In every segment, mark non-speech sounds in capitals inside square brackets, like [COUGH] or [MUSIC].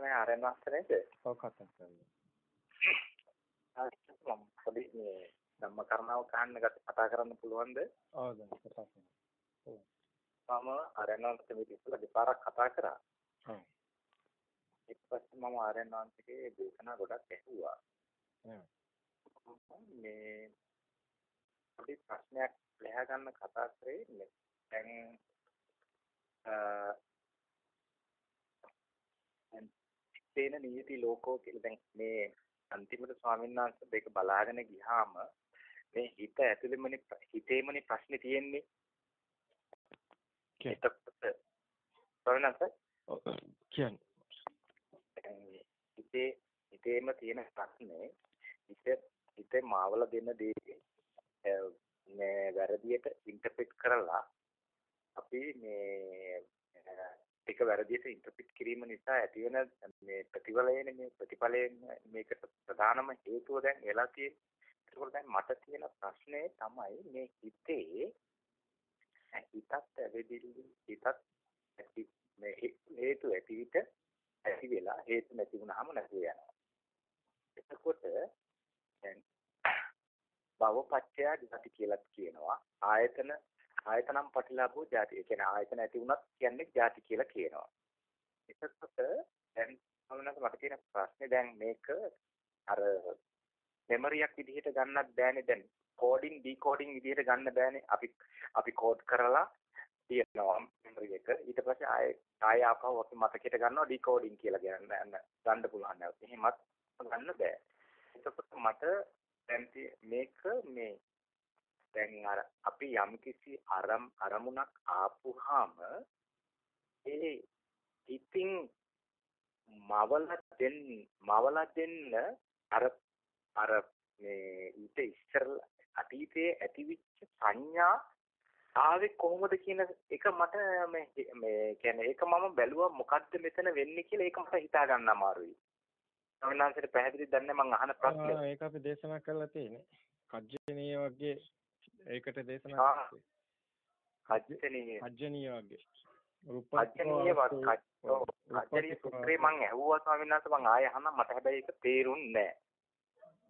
කරන්නේ ආරණ්‍යස්ත නේද? ඔව් කතා කරන්නේ. මම පොඩි මේ ධම්ම කරුණාව කහන්න කතා කරන්න පුළුවන්ද? ඔව් දැන් කතා කරන්න. මම ආරණ්‍යස්ත මේ ඉස්සලා දෙපාරක් කතා කරා. ඔව්. ඊට පස්සේ මම ආරණ්‍යස්තගේ දේශනා ගොඩක් ඇහුවා. මේ පොඩි ප්‍රශ්නයක් ලැහ ගන්න කතා කරේ දැන් තේන නීති ලෝකෝ කියලා. දැන් මේ අන්තිමට ස්වාමීන් වහන්සේ මේක බලාගෙන ගියාම මේ හිත ඇතුළෙමනේ හිතේමනේ ප්‍රශ්නේ තියෙන්නේ. කියන්නේ. හිතේ හිතේම තියෙන ප්‍රශ්නේ හිත හිතේ මාවල දෙන දේ මේ වැරදියට ඉන්ටර්ප්‍රිට් කරලා අපි මේ ඒක වැරදියට ඉන්ටර්ප්‍රිට් කිරීම නිසා ඇතිවෙන මේ ප්‍රතිඵලයනේ මේ ප්‍රතිඵලයෙන් මේකට ප්‍රධානම හේතුව දැන් වෙලා තියෙන්නේ. ඒකෝට දැන් මට තියෙන ප්‍රශ්නේ තමයි මේ හිතේ හිතත් ඇවිදිලි හිතත් ඇති මේ හේතු ඇති විට ඇති වෙලා හේතු නැති වුනහම නැති වෙනවා. එතකොට දැන් භවපච්චය ධාති කියලා කියනවා. ආයතන ආයතනම් පටිලාභෝ ಜಾති. ඒ කියන්නේ ආයතන ඇති වුණත් කියන්නේ ಜಾති කියලා කියනවා. එතකොට දැන් මමනක මට තියෙන ප්‍රශ්නේ දැන් මේක අර මෙමරියක් විදිහට ගන්නත් බෑනේ. දැන් කෝඩින් ඩිකෝඩින් විදිහට ගන්න බෑනේ. අපි අපි කෝඩ් කරලා තියෙනවා මෙමරි එක. ඊට පස්සේ ආයෙ ආයෙ ආපහු අපි මතකයට ගන්නවා ඩිකෝඩින් කියලා ගන්න ගන්න පුළුවන්. නැවත එහෙමත් ගන්න බෑ. එතකොට මට දැන් මේක මේ දැන් අර අපි යම්කිසි අරම් අරමුණක් ආපුහාම ඒ ඉතින් මවල දෙන්න මවල දෙන්න අර අර මේ ඊට ඉස්සරලා අතීතයේ ඇතිවිච්ච සංඥා ආවේ කොහොමද කියන එක මට මේ මේ කියන්නේ ඒක මම බැලුවා මොකද්ද මෙතන වෙන්නේ කියලා ඒක මට හිතා ගන්න අමාරුයි. ස්වාමීන් පැහැදිලි දන්නේ මම අහන ප්‍රශ්නේ. ඒක අපි දේශනා කරලා තියෙන්නේ. කජ්ජනීය වගේ ඒකට දේශනා කජ්ජනීය කජ්ජනීය වගේ. කජ්ජනීය කජ්ජනීය සූත්‍රේ මං ඇහුවා ස්වාමීන් වහන්සේ. මං ආයෙ අහන්න මට හැබැයි ඒක තේරුන්නේ නැහැ.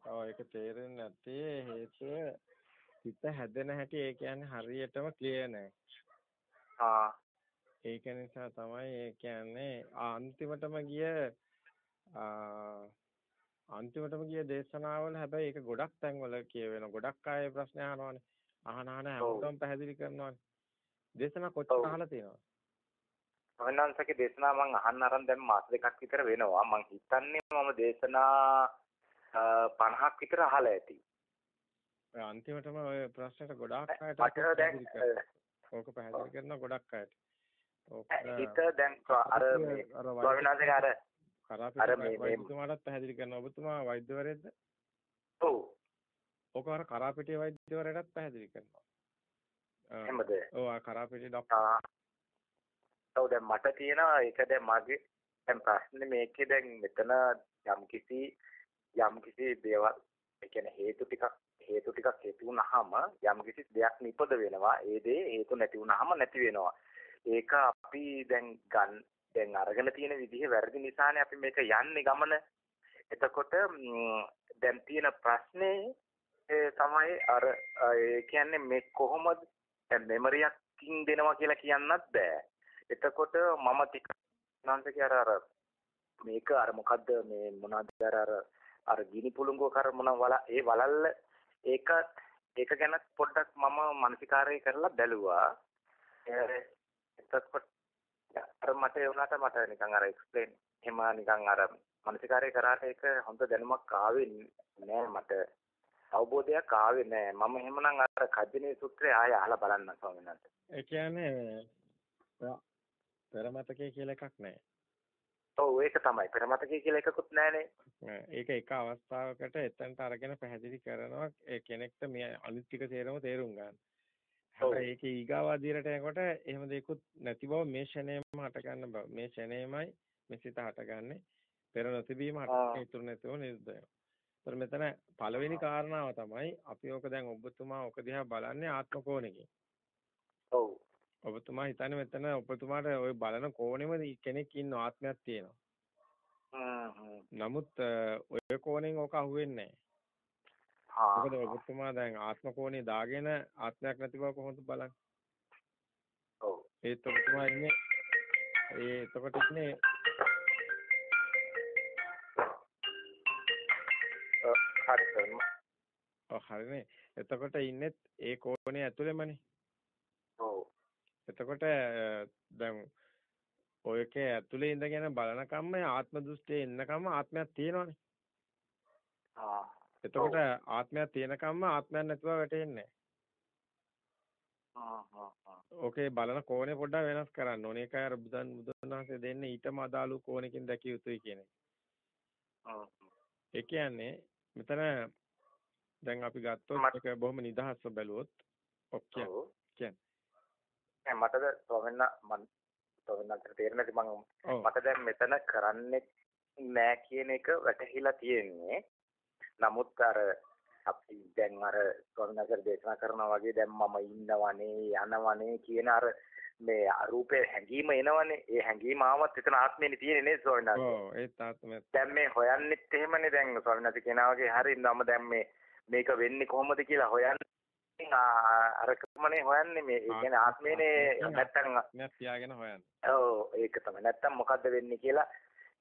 ඔව් ඒක තේරෙන්නේ නැත්තේ. හේතුව හිත හැදෙන හැටි ඒ කියන්නේ හරියටම ක්ලියර් නැහැ. ආ. ඒක නිසා තමයි ඒ කියන්නේ අන්තිමටම ගිය අන්තිමටම ගිය දේශනාවල හැබැයි ඒක ගොඩක් තැන්වල කියවෙන ගොඩක් අය ප්‍රශ්න අහනවානේ. අහන අහන හැමෝටම පැහැදිලි කරනවානේ. දේශනා කොච්චර අහලා තියෙනවද? වහන්සේගේ දේශනා මම අහන්න අරන් දැන් මාස දෙකක් විතර වෙනවා. මම හිතන්නේ මම දේශනා 50ක් විතර අහලා ඇති. අන්තිමටම ඔය ප්‍රශ්නෙට ගොඩාක් අයට ඕක පැහැදිලි කරන ගොඩක් අයට. හිත දැන් අර මේ ස්වාමීනාගේ අර අර මේ වෛද්‍යතුමාටත් පැහැදිලි කරනවා. ඔබතුමා වෛද්‍යවරයෙක්ද? ඔව්. ඔක අර කරාපිටිය වෛද්‍යවරයටත් පැහැදිලි කරනවා. එහෙමද? ඔව් ආ කරාපිටිය ડોක්ටර්. ඔව් දැන් මට තියෙනවා ඒක දැන් මගේ දැන් ප්‍රශ්නේ මේකේ දැන් මෙතන යම්කිසි යම්කිසි දේවල් ඒ කියන්නේ හේතු ටිකක් හේතු ටිකක් හේතු වුනහම යම්කිසි දෙයක් නිපද වෙනවා. ඒ දේ හේතු නැති වුනහම නැති වෙනවා. ඒක අපි දැන් ගන්න දැන් අරගෙන තියෙන විදිහ වැරදි නිසානේ අපි මේක යන්නේ ගමන. එතකොට දැන් තියෙන ප්‍රශ්නේ තමයි අර ඒ කියන්නේ මේ කොහොමද දැන් මෙමරියක්කින් දෙනවා කියලා කියන්නත් බෑ. එතකොට මම ටික නැන්සකේ අර අර මේක අර මොකද්ද මේ මොනවද අර අර අර ගිනි පුළඟුව කර මොන වල ඒ වලල්ල ඒක ඒක ගැන පොඩ්ඩක් මම මානසිකාරය කරලා බැලුවා. එතකොට අර මට ඒ වුණාට මට නිකන් අර එක්ස්ප්ලেইন එහෙම නිකන් අර මනසිකාරය කරාට ඒක හොඳ දැනුමක් ආවේ නෑ මට අවබෝධයක් ආවේ නෑ මම එහෙමනම් අර කජ්ජනේ සූත්‍රය ආය අහලා බලන්න ස්වාමීන් වහන්සේ. ඒ කියන්නේ පෙරමතකය කියලා එකක් නෑ ඔව් ඒක තමයි. පෙරමතකය කියලා එකකුත් නෑනේ ඒක එක අවස්ථාවකට එතනට අරගෙන පැහැදිලි කරනවා. ඒ කෙනෙක්ට මේ අනිත් ටික තේරෙම තේරුම් ගන්න. හැබැයි ඒක ඊගාවාදීරට එනකොට එහෙම දෙයක්වත් නැති බව මේ ෂණයම හට ගන්න බව. මේ ෂණයමයි මෙසිත හටගන්නේ. පෙර නොතිබීම හට ඉතුරු නැතුව නිරුද්ධ වෙනවා. මෙතන පළවෙනි කාරණාව තමයි අපි ඕක දැන් ඔබතුමා ඕක දිහා බලන්නේ ආත්ම කෝණකින්. ඔව්. ඔබතුමා හිතන්නේ මෙතන ඔබතුමාට ওই බලන කෝණෙම කෙනෙක් ඉන්න ආත්මයක් තියෙනවා. නමුත් ඔය කෝණයෙන් ඕක අහුවෙන්නේ නැහැ. මොකද ඔබතුමා දැන් ආත්ම කෝණේ දාගෙන ආත්මයක් නැති බව කොහොමද බලන්නේ? ඔව් ඒත් ඔබතුමා ඉන්නේ ඒ එතකොට ඉන්නේ සර් ඔව් හරිනේ. එතකොට ඉන්නේ ඒ කෝණේ ඇතුළෙමනේ. ඔව් එතකොට දැන් ඔයකේ ඇතුලේ ඉඳගෙන බලනකම්ම ආත්ම දෘෂ්ටියේ ඉන්නකම්ම ආත්මයක් තියෙනවනේ. ආ එතකොට ආත්මයක් තියෙනකම්ම ආත්මයක් නැතුව වැටෙන්නේ ඕකේ බලන කෝණේ පොඩ්ඩක් වෙනස් කරන්න ඕනේ. ඒකයි අර බුදුන් බුදුන්වහන්සේ දෙන්නේ ඊටම අදාළ කෝණකින් දැකිය යුතුයි කියන එක. ඒ කියන්නේ මෙතන දැන් අපි ගත්තොත් ඒක බොහොම නිදහස්ව බැලුවොත් ඔක්කිය කියන්නේ මටද ස්වාමීන් මම ස්වාමීන් තේරෙන්නේ මම මට දැන් මෙතන කරන්නේ නෑ කියන එක වැටහිලා තියෙන්නේ. නමුත් අර අපි දැන් අර ස්වාමීන් දේශනා කරනවා වගේ දැන් මම ඉන්නවනේ යනවනේ කියන අර මේ අරූපේ හැඟීම එනවනේ. ඒ හැඟීම ආවත් එතන ආත්මෙනේ තියෙන්නේ නේද ස්වාමීන් වහන්සේ? ඔව් ඒත් ආත්මය දැන් මේ හොයන්නෙත් එහෙමනේ දැන් ස්වාමීන් වහන්සේ කියනවා වගේ. හරි නම දැන් මේ මේක වෙන්නේ කොහොමද කියලා හොයන්නේ? අරකමනේ හොයන්නේ මේ. කියන්නේ ආත්මේනේ නැත්තම් නෑ තියාගෙන හොයන්නේ. ඔව් ඒක තමයි. නැත්තම් මොකද්ද වෙන්නේ කියලා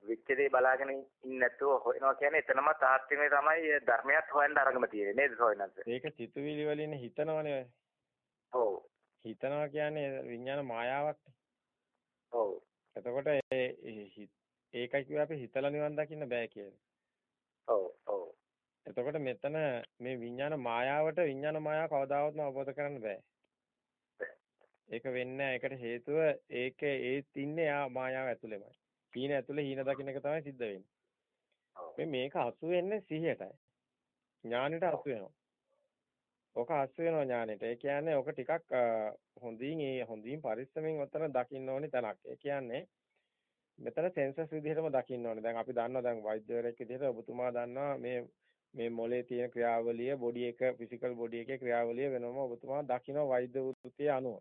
විච්ච දේ බලාගෙන ඉන්නේ නැතුව හොයනවා කියන්නේ එතනම තාත්ත්වයේ තමයි ධර්මයක් හොයන්න අරගෙන තියෙන්නේ නේද සෝයනන්ස? ඒක සිතුවිලි වලින් හිතනවනේ. ඔව්. හිතනවා කියන්නේ විඥාන මායාවක්. ඔව්. එතකොට ඒකයි කිව්වේ අපි හිතලා නිවන් දකින්න බෑ කියන්නේ. ඔව් ඔව්. එතකොට මෙතන මේ විඥාන මායාවට විඥාන මායාව කවදාවත්ම අවබෝධ කරන්න බෑ. ඒක වෙන්නේ ඒකට හේතුව ඒකේ ඒත් ඉන්නේ ආ මායාව ඇතුළෙමයි. හීන ඇතුළේ හීන දකින්න එක තමයි සිද්ධ වෙන්නේ. මේ මේක අසු වෙන්නේ සිහියටයි. ඥානෙට අසු වෙනවා. ඔක අසු වෙනවා ඥානෙට. ඒ කියන්නේ ඔක ටිකක් හොඳින් ඒ හොඳින් පරිස්සමෙන් ඔතන දකින්න ඕනේ තැනක්. ඒ කියන්නේ මෙතන සෙන්සස් විදිහටම දකින්න ඕනේ. දැන් අපි දන්නවා දැන් වෛද්‍යවරයෙක් විදිහට ඔබතුමා දන්නවා මේ මේ මොලේ තියෙන ක්‍රියාවලිය බොඩි එක ෆිසිකල් බොඩි එකේ ක්‍රියාවලිය වෙනම ඔබතුමා දකින්න වෛද්‍ය වෘත්තිය අනුව.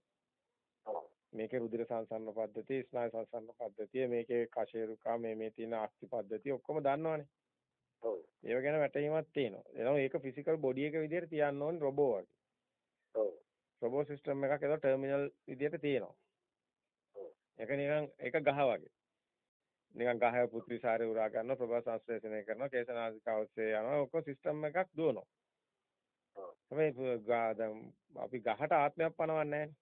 මේකේ රුධිර සංසරණ පද්ධතිය, ස්නායු සංසරණ පද්ධතිය, මේකේ කශේරුකා මේ මේ තියෙන අස්ථි පද්ධතිය ඔක්කොම දන්නවනේ. ඔව්. ඒව ගැන වැටහීමක් තියෙනවා. එනවා ඒක ෆිසිකල් බොඩි එක විදිහට තියන්න ඕනේ රොබෝ වගේ. ඔව්. රොබෝ සිස්ටම් එකක් ඒක ටර්මිනල් විදිහට තියෙනවා. ඔව්. ඒක නිකන් ඒක ගහ වගේ. නිකන් ගහය පුත්‍රිසාරේ උරා ගන්නවා ප්‍රභා සංශ්ලේෂණය කරනවා කේසනාසික අවශ්‍ය යනවා ඔක්කොම සිස්ටම් එකක් දුවනවා. ඔව්. හැබැයි අපි ගහට ආත්මයක් පනවන්නේ නැහැ.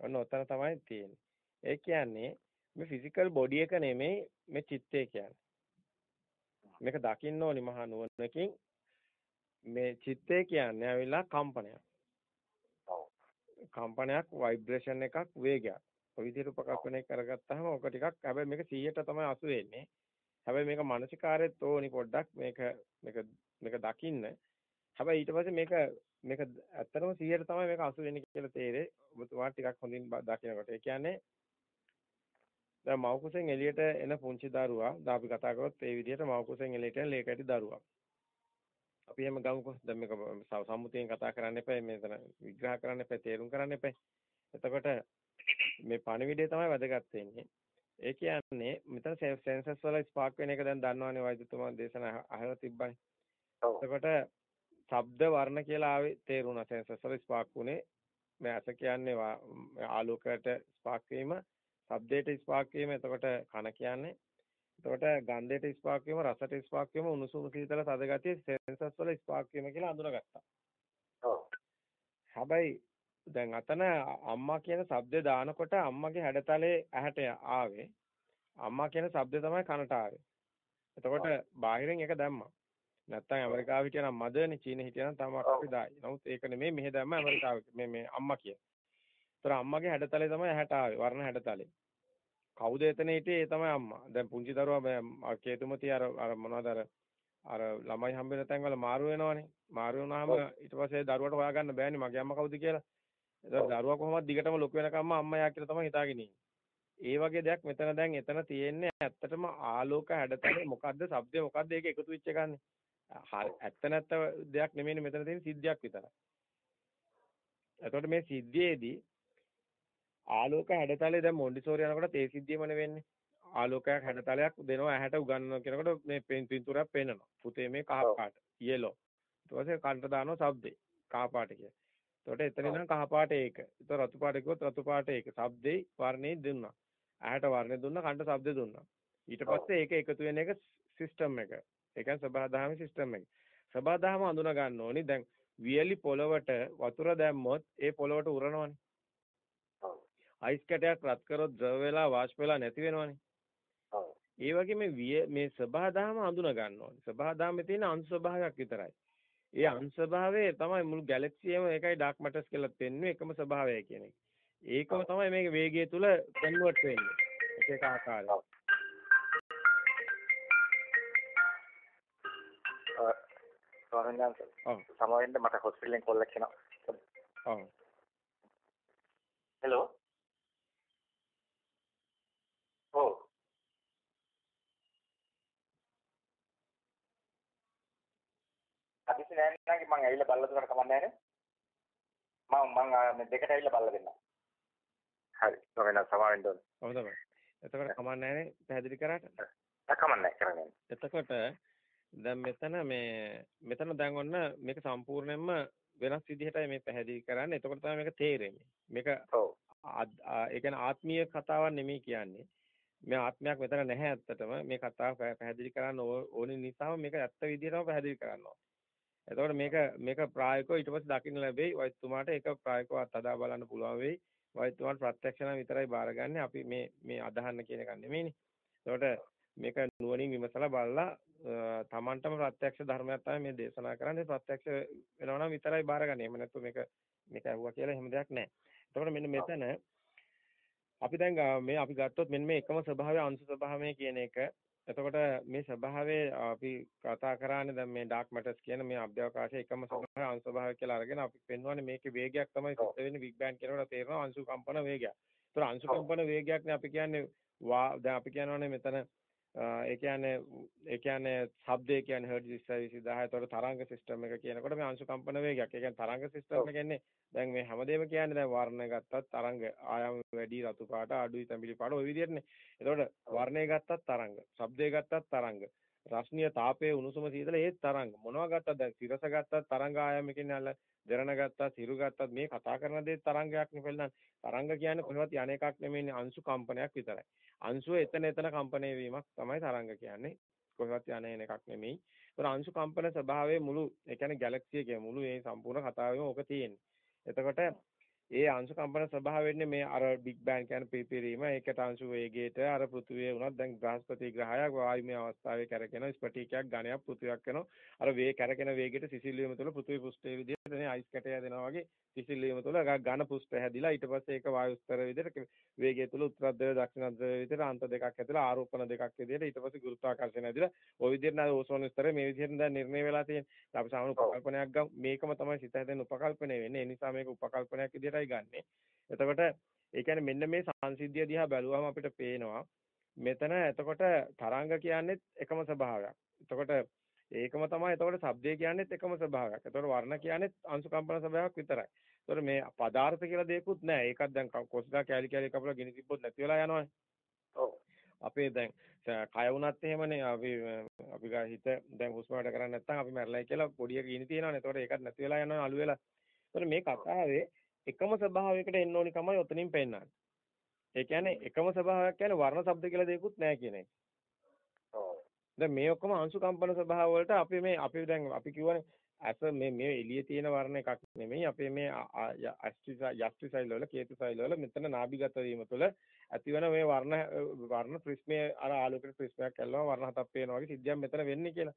ඔන්න ඔතන තමයි තියෙන්නේ. ඒ කියන්නේ මේ ෆිසිකල් බොඩි එක නෙමෙයි මේ චිත්තය කියන්නේ. මේක දකින්න ඕනි මහා නුවණකින් මේ චිත්තය කියන්නේ ඇවිල්ලා කම්පනයක්. කම්පනයක් වයිබ්‍රේෂන් එකක් වේගයක්. ඔය විදිහට උපකල්පනය කරගත්තාම ඔක ටිකක් හැබැයි මේක 100ට තමයි අසු වෙන්නේ. හැබැයි මේක මානසිකාරයත් ඕනි පොඩ්ඩක් මේක මේක මේක දකින්න. හැබැයි ඊට පස්සේ මේක මේක ඇත්තටම 100ට තමයි මේක අසු වෙන්නේ කියලා තේරෙයි. ඔබතුමා ටිකක් හොඳින් දකිනකොට. ඒ කියන්නේ දැන් මව් කුසෙන් එළියට එන පුංචි දරුවා දැන් අපි කතා කරොත් ඒ විදිහට මව් කුසෙන් එළියට එන ලේකැටි දරුවා. අපි එහෙම ගමුකෝ. දැන් මේක සම්මුතියෙන් කතා කරන්න එපා. මෙතන විග්‍රහ කරන්න එපා. තේරුම් කරන්න එපා. එතකොට මේ පණිවිඩය තමයි වැදගත් වෙන්නේ. ඒ කියන්නේ මෙතන සෙන්සස් වල ස්පාර්ක් වෙන එක දැන් දන්නවනේ වෛද්‍යතුමා දේශනා අහලා තිබ්බයි. එතකොට ශබ්ද වර්ණ කියලා ආවේ තේරුණා සෙන්සර් ස්පාක් උනේ මේ ඇස කියන්නේ ආලෝකයට ස්පාක් වීම, ශබ්දයට ස්පාක් වීම, එතකොට කන කියන්නේ. එතකොට ගන්ධයට ස්පාක් වීම, රසයට ස්පාක් වීම, උණුසුම සීතල තද ගතිය සෙන්සර්ස් වල ස්පාක් වීම කියලා අඳුනගත්තා. ඔව්. හැබැයි දැන් අතන අම්මා කියන શબ્ද දානකොට අම්මගේ හැඩතලේ ඇහැට ආවේ අම්මා කියන શબ્ද තමයි කනට ආවේ. එතකොට බාහිරින් එක දැම්මා. නැත්තම් ඇමරිකාව හිටියනම් මදර්නේ චීනෙ හිටියනම් තමක් අපි දායි. නමුත් ඒක නෙමෙයි මෙහෙ දැම්ම ඇමරිකාව මේ මේ අම්මා කිය. ඒතර අම්මගේ හැඩතලේ තමයි ඇහැට ආවේ වර්ණ හැඩතලේ. කවුද එතන හිටියේ ඒ තමයි අම්මා. දැන් පුංචි දරුවා කේතුමති අර අර මොනවද අර අර ළමයි හම්බෙන තැන් වල මාරු වෙනවනේ. මාරු වුණාම ඊට පස්සේ දරුවට හොයාගන්න බෑනේ මගේ අම්මා කවුද කියලා. ඒතර දරුවා කොහොමද දිගටම ලොකු වෙනකම්ම අම්මා යා කියලා තමයි හිතාගෙන ඉන්නේ. ඒ වගේ දෙයක් මෙතන දැන් එතන තියෙන්නේ ඇත්තටම ආලෝක හැඩතල මොකද්ද શબ્දේ මොකද්ද ඒක එකතු වෙච්ච එකන්නේ. ඇත්ත නැත්ත දෙයක් නෙමෙයි මෙතන තියෙන සිද්ධියක් විතරයි. එතකොට මේ සිද්ධියේදී ආලෝක හැඩතලේ දැන් මොන්ඩිසෝරි යනකොට ඒ සිද්ධියමනේ වෙන්නේ. ආලෝකයක් හැඩතලයක් දෙනවා ඇහැට උගන්වනවා කියනකොට මේ පින්තූරයක් පේනවා. පුතේ මේ කහ පාට, yellow. ඊට පස්සේ කන්ට දානවා ශබ්දේ. කහ පාට කියලා. එතකොට එතන ඉඳන් කහ පාට ඒක. එතකොට රතු පාට කිව්වොත් රතු පාට ඒක. ශබ්දේ වර්ණේ දුන්නා. ඇහැට වර්ණේ දුන්නා, කන්ට ශබ්දේ දුන්නා. ඊට පස්සේ ඒක එකතු වෙන එක සිස්ටම් එක. ඒ කියන්නේ සබහාදහම සිස්ටම් එක. සබහාදහම අඳුන ගන්න ඕනි. දැන් වියලි පොළවට වතුර දැම්මොත් ඒ පොළවට උරනවනේ. අයිස් කැටයක් රත් කරොත් ද්‍රව වෙලා වාෂ්ප වෙලා නැති වෙනවනේ. ඒ වගේ මේ මේ සබහාදහම අඳුන ගන්න ඕනේ. සබහාදහමේ තියෙන අංශ ස්වභාවයක් විතරයි. ඒ අංශ ස්වභාවය තමයි මුළු ගැලැක්සියම ඒකයි ඩාර්ක් මැටර්ස් කියලා පෙන්වන්නේ එකම ස්වභාවය කියන එක. ඒකම තමයි මේක වේගය තුල කන්වර්ට් වෙන්නේ. එක ආකාරයට. ස්වාමීන් වහන්සේ. ඔව්. සමහරවිට මට හොස්පිටල් එකෙන් කෝල් එකක් එනවා. ඔව්. හෙලෝ. ඔව්. අදිසි නෑ නේද මම ඇවිල්ලා බලලා දුන්නට කමන්නේ නැහැ මම මම දෙකට ඇවිල්ලා බලලා දෙන්නම්. හරි. ස්වාමීන් වහන්සේ සමාවෙන්න ඕනේ. ඔව් තමයි. එතකොට කමන්නේ නැහැ පැහැදිලි කරාට? කමන්නේ කරන්නේ. එතකොට දැන් මෙතන මේ මෙතන දැන් ඔන්න මේක සම්පූර්ණයෙන්ම වෙනස් විදිහටයි මේ පැහැදිලි කරන්නේ. එතකොට තමයි මේක තේරෙන්නේ. මේක ඔව්. ඒ කියන්නේ ආත්මීය කතාවක් නෙමෙයි කියන්නේ. මේ ආත්මයක් මෙතන නැහැ ඇත්තටම. මේ කතාව පැහැදිලි කරන්න ඕනේ නිසාම මේක ඇත්ත විදිහටම පැහැදිලි කරනවා. එතකොට මේක මේක ප්‍රායෝගිකව ඊට පස්සේ දකින්න ලැබෙයි. වෛද්‍යතුමාට ඒක ප්‍රායෝගිකව අත්දැක බලන්න පුළුවන් වෙයි. වෛද්‍යතුමාට ප්‍රත්‍යක්ෂ නම් විතරයි බාරගන්නේ. අපි මේ මේ අදහන්න කියන එක නෙමෙයිනේ. එතකොට මේක නුවණින් විමසලා බලලා තමන්ටම ප්‍රත්‍යක්ෂ ධර්මයක් තමයි මේ දේශනා කරන්නේ ප්‍රත්‍යක්ෂ වෙනවා නම් විතරයි බාරගන්නේ. එහෙම නැත්නම් මේක මේක ඇහුවා කියලා එහෙම දෙයක් නැහැ. එතකොට මෙන්න මෙතන අපි දැන් මේ අපි ගත්තොත් මෙන්න මේ එකම ස්වභාවය අංශ ස්වභාවය කියන එක. එතකොට මේ ස්වභාවයේ අපි කතා කරානේ දැන් මේ ඩාර්ක් මැටර්ස් කියන මේ අභ්‍යවකාශයේ එකම ස්වභාවය අංශ ස්වභාවය කියලා අරගෙන අපි පෙන්වන්නේ මේකේ වේගයක් තමයි සිද්ධ වෙන්නේ බිග් බෑන් කියනකොට තේරෙනවා අංශු කම්පන වේගයක්. ඒතර අංශු කම්පන වේගයක්නේ අපි කියන්නේ දැන් අපි කියනවානේ මෙතන ඒ කියන්නේ ඒ කියන්නේ ශබ්දය කියන්නේ හර්ට්ස් 20000 ඒතකොට තරංග සිස්ටම් එක කියනකොට මේ අංශු කම්පන වේගයක්. ඒ කියන්නේ තරංග සිස්ටම් එක කියන්නේ දැන් මේ හැමදේම කියන්නේ දැන් වර්ණය ගත්තත් තරංග ආයාම වැඩි රතු පාට අඩුයි තැඹිලි පාට ওই විදිහටනේ. ඒතකොට වර්ණය ගත්තත් තරංග, ශබ්දය ගත්තත් තරංග. රස්නිය තාපයේ උණුසුම සීතල ඒත් තරංග. මොනවා ගත්තත් දැන් සිරස ගත්තත් තරංග ආයාමකින් අල්ල දෙරණ ගත්තත් හිරු ගත්තත් මේ කතා කරන දේ තරංගයක් නෙවෙයි තරංග කියන්නේ කොහොමවත් යන එකක් නෙමෙයිනේ අංශු කම්පනයක් විතරයි. අංශුව එතන එතන කම්පණය වීමක් තමයි තරංග කියන්නේ. කොහොමවත් යන එන එකක් නෙමෙයි. ඒතර අංශු කම්පන ස්වභාවයේ මුළු ඒ කියන්නේ ගැලැක්සිය කියන මුළු මේ සම්පූර්ණ කතාවෙම ඕක තියෙන්නේ. එතකොට ඒ අංශු කම්පන ස්වභාවයෙන්නේ මේ අර බිග් බෑන් කියන පිපිරීම. ඒකට අංශු වේගයට අර පෘථුවිය වුණත් දැන් බ්‍රහස්පති ග්‍රහයක් වායුමය අවස්ථාවේ කැරකෙන ස්පටිකයක් ඝනයක් පෘථුවියක් වෙනවා. අර වේ කැරකෙන වේගයට සිසිල් වීම තුළ පෘථුවි පෘෂ්ඨයේ විදිහට නේ අයිස් කැටය දෙනවා වගේ සිසිල් වීම තුළ ඝන පෘෂ්ඨ හැදිලා ඊට පස්සේ ඒක වායු ස්තර විදිහට වේගය තුළ උත්තරද්‍රව දක්ෂිණද්‍රව විදිහට අන්ත දෙකක් ඇතුළේ ආරෝපණ දෙකක් විදිහට ඊට පස්සේ ගුරුත්වාකර්ෂණය ඇදිලා ওই විදිහට නේද ඕසෝන ස්තරය මේ විදිහට දැන් නිර්ණය වෙලා තියෙන්නේ. අපි සාමාන්‍ය උපකල්පනයක් ගමු. මේකම තමයි සිත හැදෙන උපකල්පනය වෙන්නේ. ඒ නිසා මේක උපකල්පනයක් විදිහටයි ගන්නෙ. එතකොට ඒ කියන්නේ මෙන්න මේ සංසිද්ධිය දිහා බැලුවම අපිට පේනවා මෙතන එතකොට තරංග කියන්නේත් එකම ස්වභාවයක්. එතකොට ඒකම තමයි එතකොට ශබ්දය කියන්නේත් එකම ස්වභාවයක්. එතකොට වර්ණ කියන්නේත් අංශු කම්පන ස්වභාවයක් විතරයි. එතකොට මේ පදාර්ථ කියලා දෙයක්වත් නැහැ. ඒකත් දැන් කොස්දා කැලි කැලි කපලා ගිනි තිබ්බොත් නැති වෙලා යනවනේ. ඔව්. අපේ දැන් කය වුණත් එහෙමනේ අපි අපි හිත දැන් හුස්ම වැඩ කරන්නේ නැත්නම් අපි මැරලා කියලා පොඩියක ගිනි තියෙනවනේ. එතකොට ඒකත් නැති වෙලා යනවා අලු වෙලා. එතකොට මේ කතාවේ එකම ස්වභාවයකට එන්න ඕනි තමයි ඔතනින් පෙන්නන්නේ. ඒ කියන්නේ එකම ස්වභාවයක් කියන්නේ වර්ණ ශබ්ද කියලා දෙයක්වත් නැහැ කියන එක. දැන් මේ ඔක්කොම අංශු කම්පන ස්වභාව වලට අපි මේ අපි දැන් අපි කියවනේ ඇස මේ මේ එළියේ තියෙන වර්ණ එකක් නෙමෙයි අපේ මේ යෂ්ටි සෛල වල කේතු සෛල වල මෙතන නාභිගත වීම තුළ ඇතිවන මේ වර්ණ වර්ණ ප්‍රිස්මයේ අර ආලෝකයට ප්‍රිස්මයක් කළා වර්ණ හතක් පේනවා වගේ සිද්ධියක් මෙතන වෙන්නේ කියලා.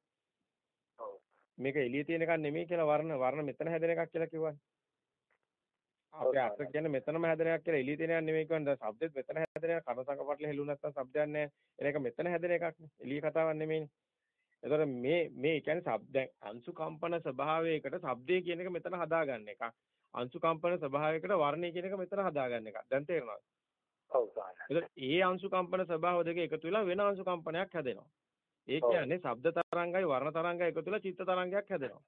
ඔව්. මේක එළියේ තියෙන එකක් නෙමෙයි කියලා වර්ණ වර්ණ මෙතන හැදෙන එකක් කියලා කිව්වනේ. අපේ අත කියන්නේ මෙතනම හැදෙන එකක් කියලා එළිය තියෙන එකක් නෙමෙයි කියන්නේ. දැන් શબ્දෙත් මෙතන හැදෙන එක කන සංකපටල හෙළු නැත්නම් શબ્දයක් නැහැ. ඒක මෙතන හැදෙන එකක් නේ. එළිය කතාවක් නෙමෙයිනේ. ඒතර මේ මේ කියන්නේ શબ્ද අංශු කම්පන ස්වභාවයකට શબ્දය කියන එක මෙතන හදාගන්න එක. අංශු කම්පන ස්වභාවයකට වර්ණය කියන එක මෙතන හදාගන්න එක. දැන් තේරෙනවද? ඔව් සාරා. ඒ අංශු කම්පන ස්වභාව දෙක එකතු වෙලා වෙන අංශු කම්පනයක් හැදෙනවා. ඒ කියන්නේ ශබ්ද තරංගයි වර්ණ තරංගයි එකතු වෙලා චිත්ත තරංගයක් හැදෙනවා.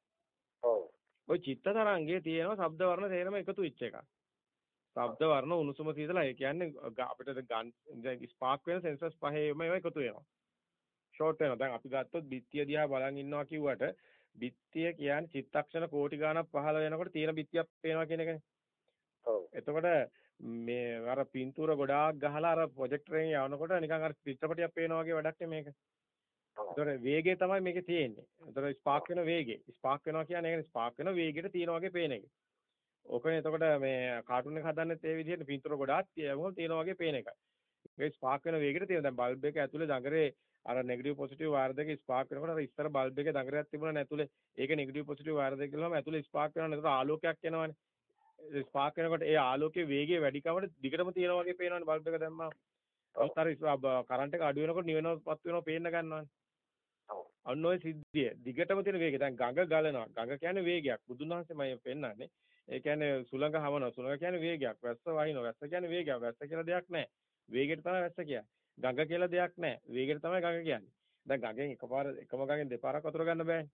ওই චිත්ත තරංගයේ තියෙනවා ශබ්ද වර්ණ තේරම එකතු වෙච්ච එකක්. ශබ්ද වර්ණ උණුසුම සීතල ඒ කියන්නේ අපිට දැන් ස්පාර්ක් වෙන සෙන්සර්ස් පහේම ඒවා එකතු වෙනවා. ෂෝට් වෙනවා. දැන් අපි ගත්තොත් බිත්තිය දිහා බලන් ඉන්නවා කිව්වට බිත්තිය කියන්නේ චිත්තක්ෂණ කෝටි ගණක් පහළ වෙනකොට තියෙන බිත්තියක් පේනවා කියන එකනේ. ඔව්. එතකොට මේ අර පින්තූර ගොඩාක් ගහලා අර ප්‍රොජෙක්ටරෙන් යවනකොට නිකන් අර චිත්‍රපටියක් පේනවා වගේ වැඩක් මේක. ඒතකොට වේගය තමයි මේකේ තියෙන්නේ. ඒතකොට ස්පාර්ක් වෙන වේගය. ස්පාර්ක් වෙනවා කියන්නේ ඒකනේ ස්පාර්ක් වෙන වේගයට තියෙනවා වගේ පේන එක. ඕකනේ එතකොට මේ කාටුන් එක හදන්නෙත් ඒ විදිහට පින්තූර ගොඩාක් තියෙනවා තියෙනවා වගේ පේන එකයි. ඒ ස්පාර්ක් වෙන වේගයට තියෙන දැන් බල්බ් එක ඇතුලේ දඟරේ අර නෙගටිව් පොසිටිව් වයර් දෙක ස්පාර්ක් වෙනකොට අර ඉස්සර බල්බ් එකේ දඟරයක් තිබුණා ඇතුලේ ඒක නෙගටිව් පොසිටිව් වයර් දෙක ගලවම ඇතුලේ ස්පාර්ක් වෙනවා නේද ආලෝකයක් එනවනේ. ස්පාර්ක් වෙනකොට ඒ ආලෝකයේ වේගය වැඩි කමට දිගටම තියෙනවා වගේ පේනවනේ බල්බ් එක දැම්මම. අර කරන්ට් එක අඩු වෙනකොට නිවෙනවපත් වෙනවා පේන්න ගන්නවනේ. අන්න ඔය සිද්ධිය දිගටම තියෙන වේගය. දැන් ගඟ ගලනවා. ගඟ කියන්නේ වේගයක්. බුදුන් වහන්සේමයි පෙන්නන්නේ. ඒ කියන්නේ සුළඟ හමනවා. සුළඟ කියන්නේ වේගයක්. වැස්ස වහිනවා. වැස්ස කියන්නේ වේගයක්. වැස්ස කියලා දෙයක් නැහැ. වේගයට තමයි වැස්ස කියන්නේ. ගඟ කියලා දෙයක් නැහැ. වේගයට තමයි ගඟ කියන්නේ. දැන් ගඟෙන් එකපාර එකම ගඟෙන් දෙපාරක් වතුර ගන්න බෑනේ.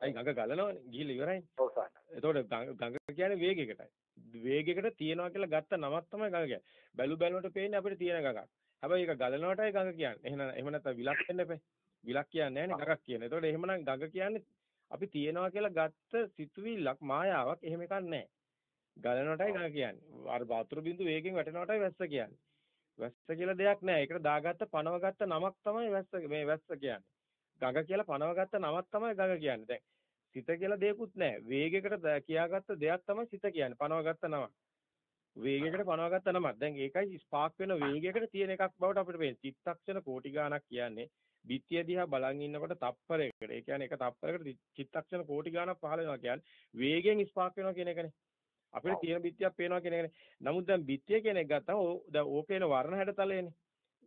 අයි ගඟ ගලනවනේ. ගිහිල්ලා ඉවරයිනේ. ඔව් සාන. එතකොට ගඟ කියන්නේ වේගයකටයි. වේගයකට තියනවා කියලා ගත්ත නමක් තමයි ගඟ කියන්නේ. බැලු බැලුවට පේන්නේ අපිට තියෙන ගඟක්. හැබැයි ඒක ගලනවටයි ගඟ කියන්නේ. එහෙනම් එහෙම නැත්නම් විලක් වෙන්න එපේ. විලක් කියන්නේ නැහැ නේ ගඟක් කියන්නේ. එතකොට එහෙමනම් ගඟ කියන්නේ අපි තියනවා කියලා ගත්ත සිතුවිල්ලක් මායාවක් එහෙම එකක් නැහැ. ගලනටයි ගඟ කියන්නේ. අර වතුර බින්දු වේගෙන් වැටෙනවටයි වැස්ස කියන්නේ. වැස්ස කියලා දෙයක් නැහැ. ඒකට දාගත්ත පනවගත්ත නමක් තමයි වැස්ස මේ වැස්ස කියන්නේ. ගඟ කියලා පනවගත්ත නමක් තමයි ගඟ කියන්නේ. දැන් සිත කියලා දෙයක්වත් නැහැ. වේගයකට කියාගත්ත දෙයක් තමයි සිත කියන්නේ. පනවගත්ත නමක්. වේගයකට පනවගත්ත නමක්. දැන් ඒකයි ස්පාර්ක් වෙන වේගයකට තියෙන එකක් බවට අපිට පේන්නේ. චිත්තක්ෂණ කෝටි ගාණක් කියන්නේ බිත්තිය දිහා බලන් ඉන්නකොට තප්පරයකට ඒ කියන්නේ එක තප්පරයකට චිත්තක්ෂණ කෝටි ගණක් පහල වෙනවා කියන්නේ වේගයෙන් ස්පාක් වෙනවා කියන එකනේ අපිට තියෙන බිත්තියක් පේනවා කියන එකනේ නමුත් දැන් බිත්තිය කියන එක ගත්තම දැන් ඕකේන වර්ණ හැඩතලයනේ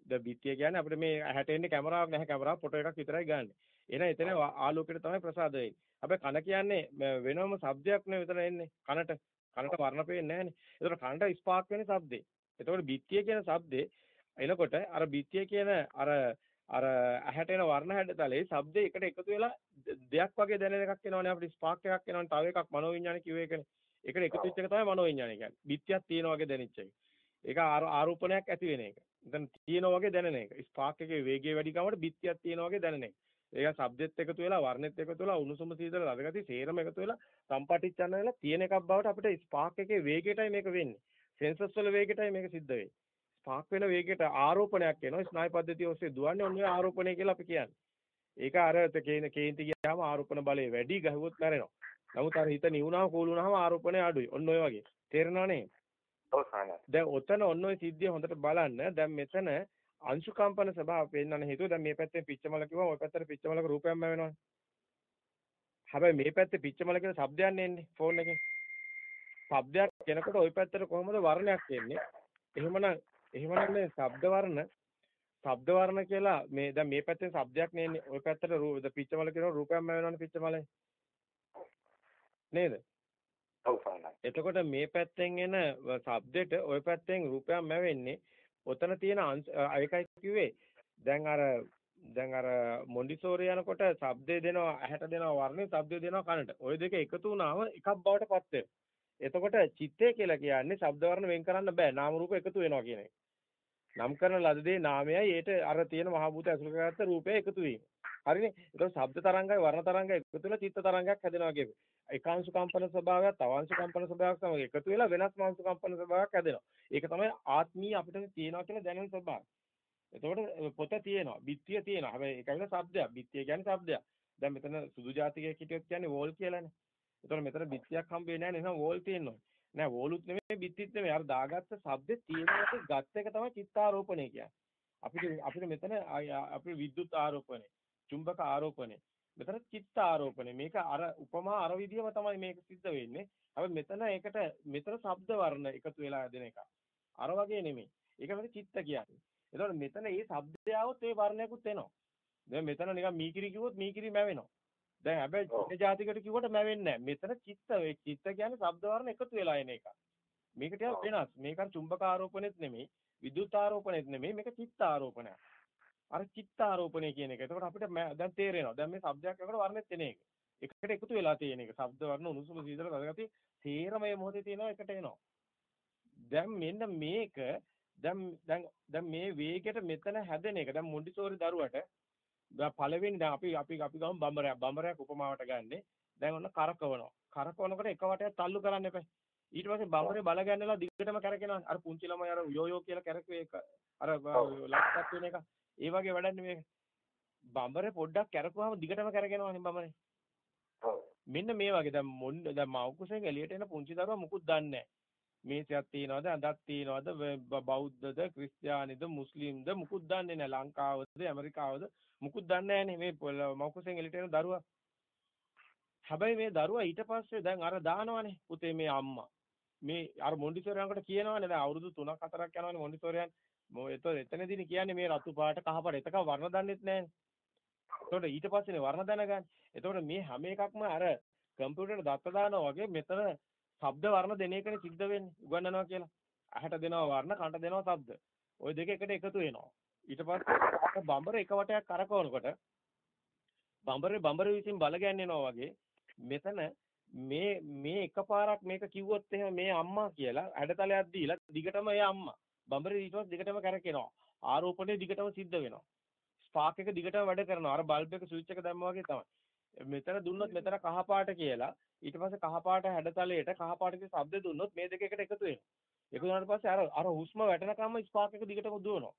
දැන් බිත්තිය කියන්නේ අපිට මේ ඇහැට එන්නේ කැමරාවක් නැහැ කැමරාව ෆොටෝ එකක් විතරයි ගන්න. එහෙනම් එතන ආලෝකයට තමයි ප්‍රසාද වෙන්නේ. අපේ කන කියන්නේ වෙනම શબ્දයක් නෙවෙයි එතන එන්නේ. කනට කනට වර්ණ පේන්නේ නැහනේ. ඒතකොට කනට ස්පාක් වෙන්නේ શબ્දේ. එතකොට බිත්තිය කියන શબ્දේ එනකොට අර බිත්තිය කියන අර අර ඇහැට එන වර්ණ හැඩතලේ ශබ්දේ එකට එකතු වෙලා දෙයක් වගේ දැනෙන එකක් එනවනේ අපිට ස්පාක් එකක් එනවනේ තව එකක් මනෝවිඤ්ඤාණය කිව්ව එකනේ. ඒකට එකතු වෙච්ච එක තමයි මනෝවිඤ්ඤාණය කියන්නේ. බිත්තියක් තියෙන වගේ දැනෙච්ච එක. ඒක ආරෝපණයක් ඇති වෙන එක. දැන් තියෙන වගේ දැනෙන එක. ස්පාක් එකේ වේගය වැඩි කමකට බිත්තියක් තියෙන වගේ දැනෙන එක. ඒක ශබ්දෙත් එකතු වෙලා වර්ණෙත් එකතු වෙලා උණුසුම සීතල රදගති සේරම එකතු වෙලා සම්පටිච්ඡන්න වෙලා තියෙන එකක් බවට අපිට ස්පාක් එකේ වේගයටයි මේක වෙන්නේ. සෙන්සර්ස් වල වේගයටයි මේක සිද්ධ වෙන්නේ. පහක් වෙන වේගයට ආරෝපණයක් එනවා ස්නායු පද්ධතිය ඔස්සේ දුවන්නේ ඔන්න ආරෝපණය කියලා අපි කියන්නේ. ඒක අර කේන කේන්ති ගියාම ආරෝපණ බලය වැඩි ගහුවොත් නැරෙනවා. නමුත් අර හිත නිවුනහම කෝල් වුණාම ආරෝපණය අඩුයි. ඔන්න ඔය වගේ. තේරෙනවනේ? ඔව් දැන් ඔතන ඔන්න ඔය සිද්ධිය හොඳට බලන්න. දැන් මෙතන අංශු කම්පන ස්වභාව පෙන්නන හේතුව දැන් මේ පැත්තෙන් පිච්චමල කිව්වම ওই පැත්තට පිච්චමලක රූපයක්ම වෙනවනේ. හැබැයි මේ පැත්තේ පිච්චමල කියන શબ્දයක් එන්නේ ෆෝන් එකෙන්. શબ્දයක් එනකොට ওই පැත්තට කොහොමද වර්ණයක් එන්නේ? එහෙමනම් එහෙමනම් මේ ශබ්ද වර්ණ ශබ්ද වර්ණ කියලා මේ දැන් මේ පැත්තේ ශබ්දයක් නේන්නේ. ওই පැත්තට රූප පිච්චමල කියනවා රූපයක්ම වෙනවනේ පිච්චමලේ. නේද? ඔව් එතකොට මේ පැත්තෙන් එන ශබ්දෙට ওই පැත්තෙන් රූපයක්ම වෙන්නේ. ඔතන තියෙන ඒකයි කිව්වේ දැන් අර දැන් අර මොන්ඩිසෝරි යනකොට ශබ්දේ දෙනවා ඇහැට දෙනවා වර්ණේ ශබ්දේ දෙනවා කනට. ওই දෙක එකතු වුණාම එකක් බවට පත් එතකොට චිත්තය කියලා කියන්නේ ශබ්ද වර්ණ වෙන් කරන්න බෑ. නාම රූප එකතු වෙනවා කියන එක. නම් කරන ලද දේ නාමයයි ඒට අර තියෙන මහ භූත ඇසුර කරගත්ත රූපය එකතු වීම. හරිනේ? ඒතකොට ශබ්ද තරංගයි වර්ණ තරංගයි එකතු වෙලා චිත්ත තරංගයක් හැදෙනවා කියපේ. එකාංශු කම්පන ස්වභාවයක්, තවංශු කම්පන ස්වභාවයක් සමග එකතු වෙලා වෙනස් මාංශු කම්පන ස්වභාවයක් හැදෙනවා. ඒක තමයි ආත්මීය අපිට තියෙනවා කියලා දැනෙන ස්වභාවය. එතකොට පොත තියෙනවා, බිත්තිය තියෙනවා. හැබැයි ඒක ඇවිල්ලා શબ્දයක්. බිත්තිය කියන්නේ શબ્දයක්. දැන් මෙතන සුදු ජාතිකයක් හිටියොත් කියන්නේ වෝල් කියලානේ. එතකොට මෙතන බිත්තියක් හම්බ වෙන්නේ නැහැ නේද? වෝල් තියෙනවා. නෑ වෝලුත් නෙමෙයි බිත්තිත් නෙමෙයි. අර දාගත්ත ශබ්දේ තියෙනකොට ගත් එක තමයි චිත්ත ආරෝපණය කියන්නේ. අපිට අපිට මෙතන අපේ විද්‍යුත් ආරෝපණය චුම්බක ආරෝපණය මෙතන චිත්ත ආරෝපණය මේක අර උපමා අර විදියම තමයි මේක සිද්ධ වෙන්නේ. හැබැයි මෙතන ඒකට මෙතන ශබ්ද වර්ණ එකතු වෙලා දෙන එක අර වගේ නෙමෙයි. ඒක තමයි චිත්ත කියන්නේ. එතකොට මෙතන මේ ශබ්දය આવොත් ඒ වර්ණයකුත් එනවා. දැන් මෙතන නිකන් මීකිරි කිව්වොත් මීකිරි මැවෙනවා. දැන් හැබැයි චිත්ත ජාතිකට කිව්වට මැවෙන්නේ නැහැ. මෙතන චිත්ත ඒ චිත්ත කියන්නේ ශබ්ද වර්ණ එකතු වෙලා එන එක. මේක ටිකක් වෙනස්. මේක චුම්බක ආරෝපණෙත් නෙමෙයි, විදුත් ආරෝපණෙත් නෙමෙයි, මේක චිත්ත ආරෝපණයක්. අර චිත්ත ආරෝපණය කියන එක. එතකොට අපිට දැන් තේරෙනවා. දැන් මේ શબ્දයක් යනකොට වර්ණෙත් එන එක. එකට එකතු වෙලා තියෙන එක. ශබ්ද වර්ණ උණුසුම සීතල රසගති තේරම මේ මොහොතේ තියෙනවා එකට එනවා. දැන් මෙන්න මේක දැන් දැන් දැන් මේ වේගෙට මෙතන හැදෙන එක දැන් මොන්ටිසෝරි දරුවට දැන් පළවෙනි දැන් අපි අපි අපි ගමු බඹරයක්. බඹරයක් උපමාවට ගන්නෙ. දැන් ඔන්න කරකවනවා කරකවනකොට එක වටයක් තල්ලු කරන්න එපා. ඊට පස්සේ බඹරේ බල ගන්නලා දිගටම කරකිනවා. අර පුංචි ළමයි අර යෝයෝ කියලා කරකුවේ එක. අර ලක්ටක් වෙන එක. ඒ වගේ වැඩන්නේ මේක බඹරේ පොඩ්ඩක් කරකුවාම දිගටම කරගෙනවානේ බඹරේ. මෙන්න මේ වගේ. දැන් මොන් දැන් මව්කුසෙන් එළියට එන පුංචි දරුවා මුකුත් දන්නේ නැහැ මේසයක් තියනවද අඳක් තියනවද? බෞද්ධද ක්‍රිස්තියානිද මුස්ලිම්ද? මුකුත් දන්නේ නැහැ. ලංකාවද ඇමරිකාවද? මුකුත් දන්නේ නැහැ මේ මෞකසෙන් එලිට එන දරුවා. හැබැයි මේ දරුවා ඊට පස්සේ දැන් අර දානවනේ පුතේ මේ අම්මා. මේ අර මොන්ඩිසෝරියන්කට කියනවනේ දැන් අවුරුදු 3ක් 4ක් යනවනේ මොන්ඩිසෝරියන්. එතකොට එතනදීනේ කියන්නේ මේ රතු පාට කහ පාට එතක වර්ණ දන්නෙත් නැහැනේ. එතකොට ඊට පස්සේනේ වර්ණ දැනගන්නේ. එතකොට මේ හැම එකක්ම අර කම්පියුටර් දත්ත දානවා වගේ මෙතන ශබ්ද වර්ණ දෙන එකනේ සිද්ධ වෙන්නේ උගන්වනවා කියලා. ඇහැට දෙනවා වර්ණ, කනට දෙනවා ශබ්ද. ওই දෙක එකට එකතු වෙනවා. ඊට පස්සේ බඹර එක වටයක් කරකවනකොට බඹරේ බඹර විසින් බල ගන්නනවා වගේ මෙතන මේ මේ එකපාරක් මේක කිව්වොත් එහෙම මේ අම්මා කියලා ඇඩතලයක් දීලා දිගටම ඒ අම්මා බඹරේ ඊට පස්සේ දිගටම කරකිනවා. ආරෝපණය දිගටම සිද්ධ වෙනවා. ස්පාක් එක දිගටම වැඩ කරනවා. අර බල්බ් එක ස්විච් එක දැම්මා වගේ තමයි. මෙතන දුන්නොත් මෙතන කහ පාට කියලා ඊට පස්සේ කහ පාට හැඩතලයට කහ පාටේ ශබ්ද දුන්නොත් මේ දෙක එකට එකතු වෙනවා. එකතු වුණාට පස්සේ අර අර හුස්ම වැටෙනකම්ම ස්පාක් එක දිගටම දුවනවා.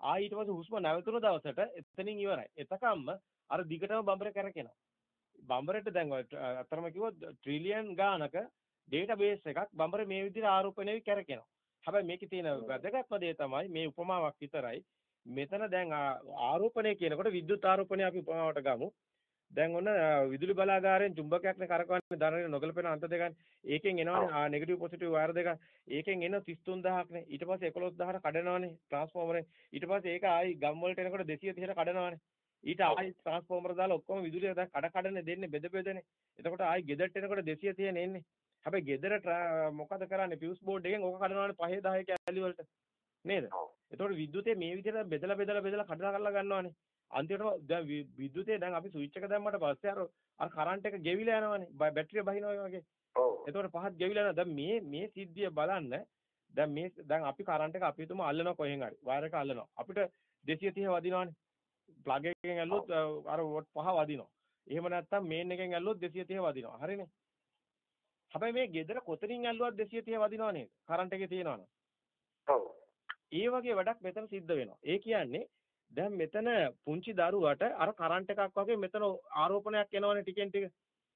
ආ ඊට පස්සේ හුස්ම නැවතුණු දවසට එතනින් ඉවරයි. එතකම්ම අර දිගටම බඹර කරකිනවා. බඹරට දැන් අතරම කිව්වොත් ට්‍රිලියන් ගානක ඩේටාබේස් එකක් බඹර මේ විදිහට ආරෝපණය කරකිනවා. හැබැයි මේකේ තියෙන වැදගත්ම දේ තමයි මේ උපමාවක් විතරයි. මෙතන දැන් ආරෝපණය කියනකොට විද්‍යුත් ආරෝපණය අපි උපමාවට ගමු. දැන් ඔන්න විදුලි බලාගාරයෙන් චුම්බකයක්නේ කරකවන්නේ ධනරේ නොගලපෙන අන්ත දෙකක්. ඒකෙන් එනවනේ නෙගටිව් පොසිටිව් වයර් දෙක. ඒකෙන් එන 33000ක්නේ. ඊට පස්සේ 11000ට කඩනවනේ ට්‍රාන්ස්ෆෝමරෙන්. ඊට පස්සේ ඒක ආයි ගම් වලට එනකොට 230ට කඩනවනේ. ඊට ආයි ට්‍රාන්ස්ෆෝමර දාලා ඔක්කොම විදුලිය දැන් කඩ කඩනේ දෙන්නේ බෙද බෙදනේ. එතකොට ආයි ගෙදරට එනකොට 230 එන්නේ. හැබැයි ගෙදර මොකද කරන්නේ පියුස් බෝඩ් එකෙන් ඕක කඩනවනේ 5 10 කැලි වලට. නේද? එතකොට විද්‍යුතේ මේ විදිහට බෙදලා බෙදලා බෙදලා කඩලා කරලා ගන්නවනේ. අන්තිමට දැන් විද්‍යුතේ දැන් අපි ස්විච් එක දැම්මට පස්සේ අර අර කරන්ට් එක ගෙවිලා යනවනේ බැටරිය බහිනවා වගේ. ඔව්. එතකොට පහත් ගෙවිලා යනවා. දැන් මේ මේ සිද්ධිය බලන්න දැන් මේ දැන් අපි කරන්ට් එක අපි හිතමු අල්ලනවා කොහෙන් හරි. වයර් එක අල්ලනවා. අපිට 230 වදිනවනේ. ප්ලග් එකකින් ඇල්ලුවොත් අර වොට් පහ වදිනවා. එහෙම නැත්නම් මේන් එකෙන් ඇල්ලුවොත් 230 වදිනවා. හරිනේ. හැබැයි මේ ගෙදර කොතනින් ඇල්ලුවත් 230 වදිනව නේද? කරන්ට් එකේ තියෙනවනේ. ඔව්. ඒ වගේ වැඩක් මෙතන සිද්ධ වෙනවා. ඒ කියන්නේ දැන් මෙතන පුංචි දරුවට අර කරන්ට් එකක් වගේ මෙතන ආරෝපණයක් එනවනේ ටිකෙන් ටික.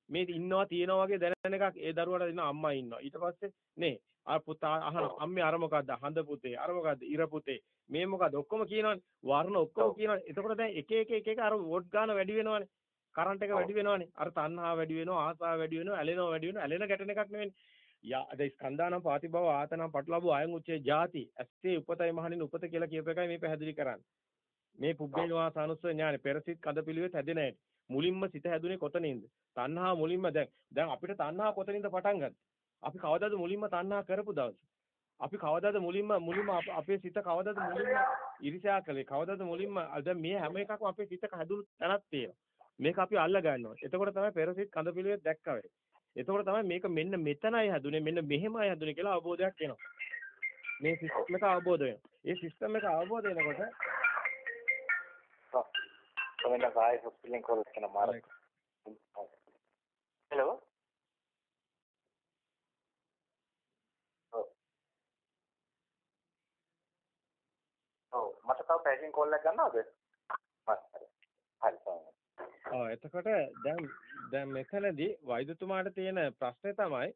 මේ ඉන්නවා තියෙනවා වගේ දැනෙන එකක් ඒ දරුවට දෙන අම්මා ඉන්නවා. ඊට පස්සේ නේ අර පුතා අහන අම්මේ අර මොකද්ද? හඳ පුතේ අර මොකද්ද? ඉර පුතේ මේ මොකද්ද? ඔක්කොම කියනවනේ. වර්ණ ඔක්කොම කියනවනේ. එතකොට දැන් එක එක එක එක අර වොට් ගාන වැඩි වෙනවනේ. කරන්ට් එක වැඩි වෙනවනේ. අර තණ්හා වැඩි වෙනවා, ආසාව වැඩි වෙනවා, ඇලෙනවා වැඩි වෙනවා. ඇලෙන ගැටෙන එකක් නෙවෙයි. යා අද ස්කන්ධානම් පාතිභව ආතනම් පටලබු අයං උච්චේ ಜಾති. ඇස්සේ උපතයි මහණෙනි උපත කියලා කියප එකයි මේ පැහැදිලි කරන්නේ. මේ පුබ්බේනවා සානුස්ස ඥානෙ පෙරසිට කඳපිලිවෙත් හැදෙන හැටි. මුලින්ම සිත හැදුනේ කොතනින්ද? තණ්හා මුලින්ම දැන් දැන් අපිට තණ්හා කොතනින්ද පටන් ගත්තේ? අපි කවදාද මුලින්ම තණ්හා කරපු දවසේ? අපි කවදාද මුලින්ම මුලින්ම අපේ සිත කවදාද මුලින්ම ඉරිෂා කළේ? කවදාද මුලින්ම දැන් මේ හැම එකක්ම අපේ සිත හැදුණු තැනක් තියෙනවා. මේක අපි අල්ල ගන්නවා. එතකොට තමයි පෙරසිට කඳපිලිවෙත් දැක්කා වෙන්නේ. එතකොට තමයි මේක මෙන්න මෙතනයි හැදුනේ මෙන්න මෙහෙමයි හැදුනේ කියලා අවබෝධයක් එනවා. මේ සිස්ටම් එක අවබෝධ වෙනවා. ඒ සිස්ටම් එක අවබෝධ වෙනකොට Who's feeling cold in a mark. Hello? ඔව් මට තව පැකින් කෝල් එකක් ගන්නවද? හරි ඔව් එතකොට දැන් දැන් මෙතනදී වෛද්‍යතුමාට තියෙන ප්‍රශ්නේ තමයි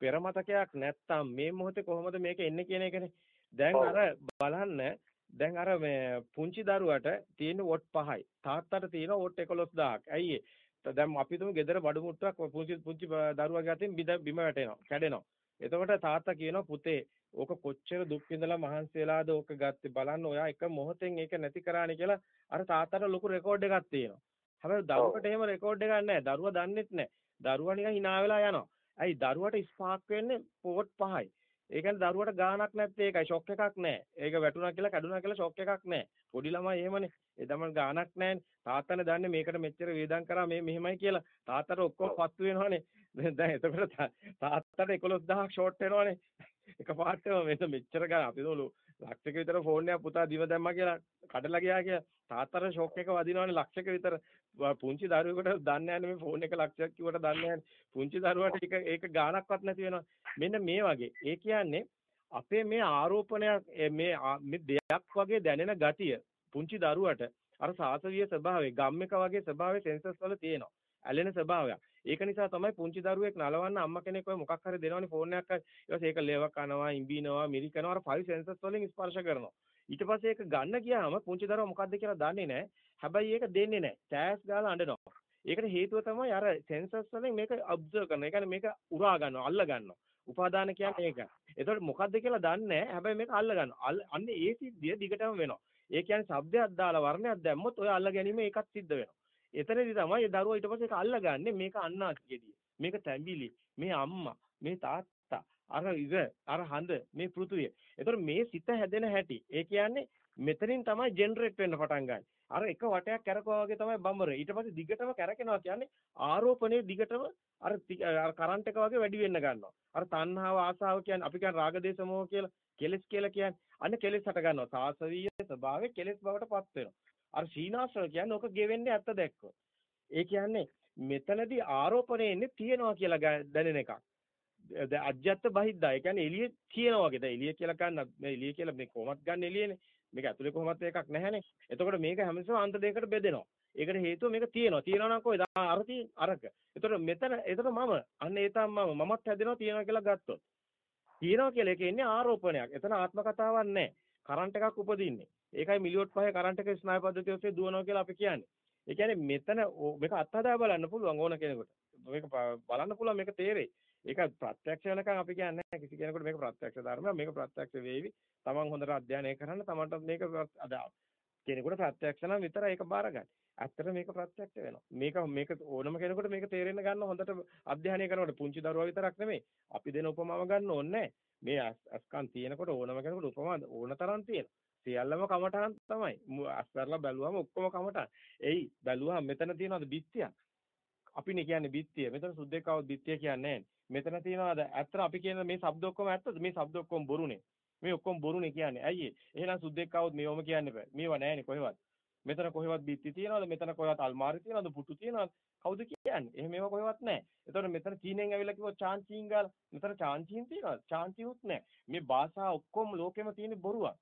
පෙර මතකයක් නැත්තම් මේ මොහොතේ කොහොමද මේක එන්නේ කියන එකනේ. දැන් අර බලන්න දැන් අර මේ පුංචි දරුවට තියෙන වොට් 5යි. තාත්තට තියෙන වොට් 11000ක්. ඇයි දැන් අපි තුමු ගෙදර බඩු මුට්ටුවක් පුංචි පුංචි දරුවාගේ අතින් බිම වැටෙනවා, කැඩෙනවා. එතකොට තාත්තා කියනවා පුතේ ඕක කොච්චර දුක් විඳලා මහන්සි වෙලාද ඕක ගත්තේ බලන්න ඔයා එක මොහොතෙන් ඒක නැති කරානේ කියලා අර තාත්තට ලොකු රෙකෝඩ් එකක් තියෙනවා. හැබැයි දරුවට එහෙම රෙකෝඩ් එකක් නැහැ. දරුවා දන්නෙත් නැහැ. දරුවා නිකන් hina වෙලා යනවා. ඇයි දරුවට ස්පාක් වෙන්නේ පොට් 5යි. ඒ කියන්නේ දරුවට ගාණක් නැත්තේ ඒකයි ෂොක් එකක් නැහැ. ඒක වැටුණා කියලා කැඩුණා කියලා ෂොක් එකක් නැහැ. පොඩි ළමයි එහෙමනේ. ඒ තමයි ගාණක් නැහැනේ. තාත්තනේ දන්නේ මේකට මෙච්චර වේදම් කරා මේ මෙහෙමයි කියලා. තාත්තට ඔක්කොම පත්තු වෙනවනේ. දැන් එතකොට තාත්තට 11000ක් ෂෝට් වෙනවනේ. එකපාරටම මෙන්න මෙච්චර ගන්න අපි දෝලු ලක්ෂයක විතර ෆෝන් එකක් පුතා දිව දැම්මා කියලා කඩලා ගියා කියලා. තාත්තට ෂොක් එක වදිනවනේ ලක්ෂයක විතර. පුංචි දරුවෙකුට දන්නේ නැහැ මේ ෆෝන් එක ලක්ෂයක් කිව්වට දන්නේ නැහැ පුංචි දරුවාට ඒක ඒක ගාණක්වත් නැති වෙනවා. මෙන්න මේ වගේ. ඒ කියන්නේ අපේ මේ ආරෝපණයක් මේ මේ දෙයක් වගේ දැනෙන ගතිය පුංචි දරුවට අර සාසවීය ස්වභාවය ගම් එක වගේ ස්වභාවය සෙන්සස් වල තියෙනවා. ඇලෙන ස්වභාවයක්. ඒක නිසා තමයි පුංචි දරුවෙක් නලවන්න අම්මා කෙනෙක් ඔය මොකක් හරි දෙනවනේ ෆෝන් එකක් ඊට පස්සේ ඒක ලේව කනවා ඉඹිනවා මිරිකනවා. අර ෆයිව් සෙන්සර්ස් වලින් ස්පර්ශ කරනවා. ඊට පස්සේ ඒක ගන්න ගියාම පුංචි දරුවා මොකද්ද කියලා දන්නේ නැහැ. හැබැයි ඒක දෙන්නේ නැහැ. ටෑස් ගාලා අඬනවා. ඒකට හේතුව තමයි අර සෙන්සර්ස් වලින් මේක ඔබ්සර්ව් කරනවා. ඒ කියන්නේ මේක උරා ගන්නවා අල්ල ගන්නවා. උපාදාන කියන්නේ ඒක. එතකොට මොකද්ද කියලා දන්නේ හැබැයි මේක අල්ල ගන්නවා. අන්නේ ඒ සිද්ධිය දිගටම වෙනවා. ඒ කියන්නේ શબ્දයක් දාලා වර්ණයක් දැම්මොත් ඔය අල්ල ගැනීම ඒකත් සිද්ධ වෙනවා. එතනදී තමයි ඒ දරුවා ඊට පස්සේ ඒක අල්ලගන්නේ මේක අන්නාසියේදී. මේක තැඹිලි, මේ අම්මා, මේ තාත්තා, අර ඉර, අර හඳ, මේ පෘථුවිය. ඒතකොට මේ සිත හැදෙන හැටි. ඒ කියන්නේ මෙතනින් තමයි ජෙනරේට් වෙන්න පටන් ගන්නේ. අර එක වටයක් කැරකුවා වගේ තමයි බම්බර. ඊට පස්සේ දිගටම කැරකෙනවා කියන්නේ ආරෝපණයේ දිගටම අර අර කරන්ට් එක වගේ වැඩි වෙන්න ගන්නවා. අර තණ්හාව ආසාව කියන්නේ අපි කියන්නේ රාග දේශ මොහ කියලා කෙලස් කියලා කියන්නේ. අන්න කෙලස් හට ගන්නවා. සාසවීය ස්වභාවය කෙලස් බවට පත් වෙනවා. අර සීනාශ්‍රව කියන්නේ ඕක ගෙවෙන්නේ ඇත්ත දැක්කොත්. ඒ කියන්නේ මෙතනදී ආරෝපණය එන්නේ තියනවා කියලා දැනෙන එකක්. දැන් අජ්‍යත්ත බහිද්දා. ඒ කියන්නේ එළියේ තියනවා වගේ. දැන් එළිය කියලා ගන්න මේ එළිය කියලා මේ කොහොමත් ගන්න එළියනේ. මේක ඇතුලේ කොහොමත් එකක් නැහැනේ. එතකොට මේක හැමතිස්සම අන්ත දෙකකට බෙදෙනවා. ඒකට හේතුව මේක තියෙනවා. තියෙනවා නම් කොයිද? අර තියෙන අරක. එතකොට මෙතන එතකොට මම අන්න ඒ තමයි මම මමත් හැදෙනවා තියෙනවා කියලා ගත්තොත්. තියෙනවා කියලා ඒක එන්නේ ආරෝපණයක්. එතන ආත්ම කතාවක් නැහැ. කරන්ට් එකක් උපදින්නේ. ඒකයි මිලියොට් පහේ කරන්ට් එක ස්නායු පද්ධතිය ඔස්සේ දුවනවා කියලා අපි කියන්නේ. ඒ කියන්නේ මෙතන මේක අත්හදා බලන්න පුළුවන් ඕන කෙනෙකුට. මේක බලන්න පුළුවන් මේක තේරෙයි. ඒක ප්‍රත්‍යක්ෂ වෙනකන් අපි කියන්නේ නැහැ කිසි කෙනෙකුට මේක ප්‍රත්‍යක්ෂ ධර්මයක් මේක ප්‍රත්‍යක්ෂ වේවි. Taman හොඳට අධ්‍යයනය කරන්න Tamanට මේක අද කෙනෙකුට ප්‍රත්‍යක්ෂ නම් විතරයි ඒක බාරගන්න. ඇත්තට මේක ප්‍රත්‍යක්ෂ වෙනවා. මේක මේක ඕනම කෙනෙකුට මේක තේරෙන්න ගන්න හොඳට අධ්‍යයනය කරනකොට පුංචි දරුවා විතරක් නෙමෙයි. අපි දෙන උපමාව ගන්න ඕනේ මේ අස්කන් තියෙනකොට ඕනම කෙනෙකුට උපමා ඕන තරම් තියෙනවා. සියල්ලම කමටහන් තමයි. අස්තරලා බැලුවම ඔක්කොම කමටහන්. එයි බැලුවම මෙතන තියනවාද බිත්තියක්? අපිනේ කියන්නේ බිත්තිය. මෙතන සුද්දේකව බිත්තිය කියන්නේ මෙතන තියනවාද ඇත්තට අපි කියන මේ શબ્ද ඔක්කොම ඇත්තද? මේ શબ્ද ඔක්කොම බොරුනේ. මේ ඔක්කොම බොරුනේ කියන්නේ. ඇයි එහෙනම් සුද්දේකවොත් මේවම කියන්න බෑ. මේව නෑනේ කොහෙවත්. මෙතන කොහෙවත් බිත්ති තියනවාද? මෙතන කොහෙවත් අල්මාරි තියනවාද? පුටු තියනවාද? කවුද කියන්නේ? එහෙම ඒවා කොහෙවත් නැහැ. එතකොට මෙතන චීනෙන් ඇවිල්ලා කිව්වොත් චාන්චීන් ගාලා මෙතන චාන්චීන් තියනවා. චාන්චීවුත් නැහැ. මේ භාෂා ඔක්කොම ලෝකෙම තියෙන බොරුවක්.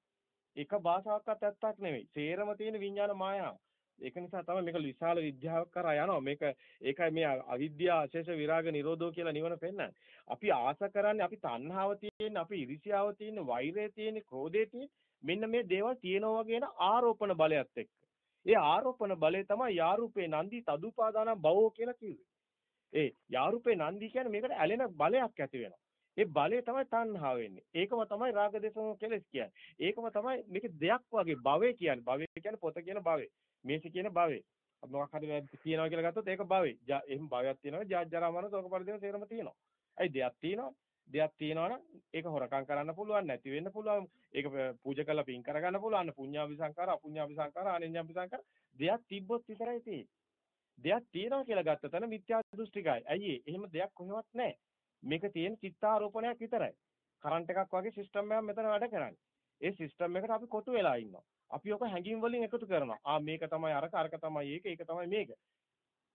එක භාෂාවක්වත් ඇත්තක් නෙවෙයි. සේරම තියෙන විඥාන මායාව. ඒක නිසා තමයි මේක විශාල විද්‍යාවක් කරා යනවා. මේක ඒකයි මේ අවිද්‍යාව අශේෂ විරාග නිරෝධෝ කියලා නිවන පෙන්නන්නේ. අපි ආස කරන්නේ අපි තණ්හාව තියෙන, අපි ඉරිසියාව තියෙන, වෛරය තියෙන, ක්‍රෝධය තියෙන මෙන්න මේ දේවල් තියෙනවා වගේ ආරෝපණ බලයත් එක්ක. ඒ ආරෝපණ බලය තමයි යාරූපේ නන්දි තදුපාදාන භවෝ කියලා කිව්වේ. ඒ යාරූපේ නන්දි කියන්නේ මේකට ඇලෙන බලයක් ඇති වෙනවා. ඒ බලය තමයි තණ්හාව වෙන්නේ. ඒකම තමයි රාග දේශම කෙලස් කියන්නේ. ඒකම තමයි මේක දෙයක් වගේ භවය කියන්නේ. භවය කියන්නේ පොත කියන භවය. මේස කියන භවය. මොකක් හරි තියනවා කියලා ගත්තොත් ඒක භවය. එහෙම භවයක් තියෙනවා. ජාත් ජරා මරණ ශෝක පරිදේව සේරම තියෙනවා. ඇයි දෙයක් තියෙනවා? දෙයක් තියෙනවා නම් ඒක හොරකම් කරන්න පුළුවන් නැති වෙන්න පුළුවන් ඒක පූජා කරලා පින් කරගන්න පුළුවන් පුඤ්ඤාභි සංකාර අපුඤ්ඤාභි සංකාර අනෙඤ්ඤාභි සංකාර දෙයක් තිබ්බොත් විතරයි තියෙන්නේ දෙයක් තියෙනවා කියලා ගත්ත තැන මිත්‍යා දෘෂ්ටිකයි ඇයි එහෙම දෙයක් කොහෙවත් නැහැ මේක තියෙන චිත්තාරෝපණයක් විතරයි. කරන්ට් එකක් වගේ සිස්ටම් එකක් මෙතන වැඩ කරන්නේ. ඒ සිස්ටම් එකට අපි කොටු වෙලා ඉන්නවා. අපි ඔක හැංගීම් වලින් එකතු කරනවා. ආ මේක තමයි අරක අරක තමයි ඒක ඒක තමයි මේක.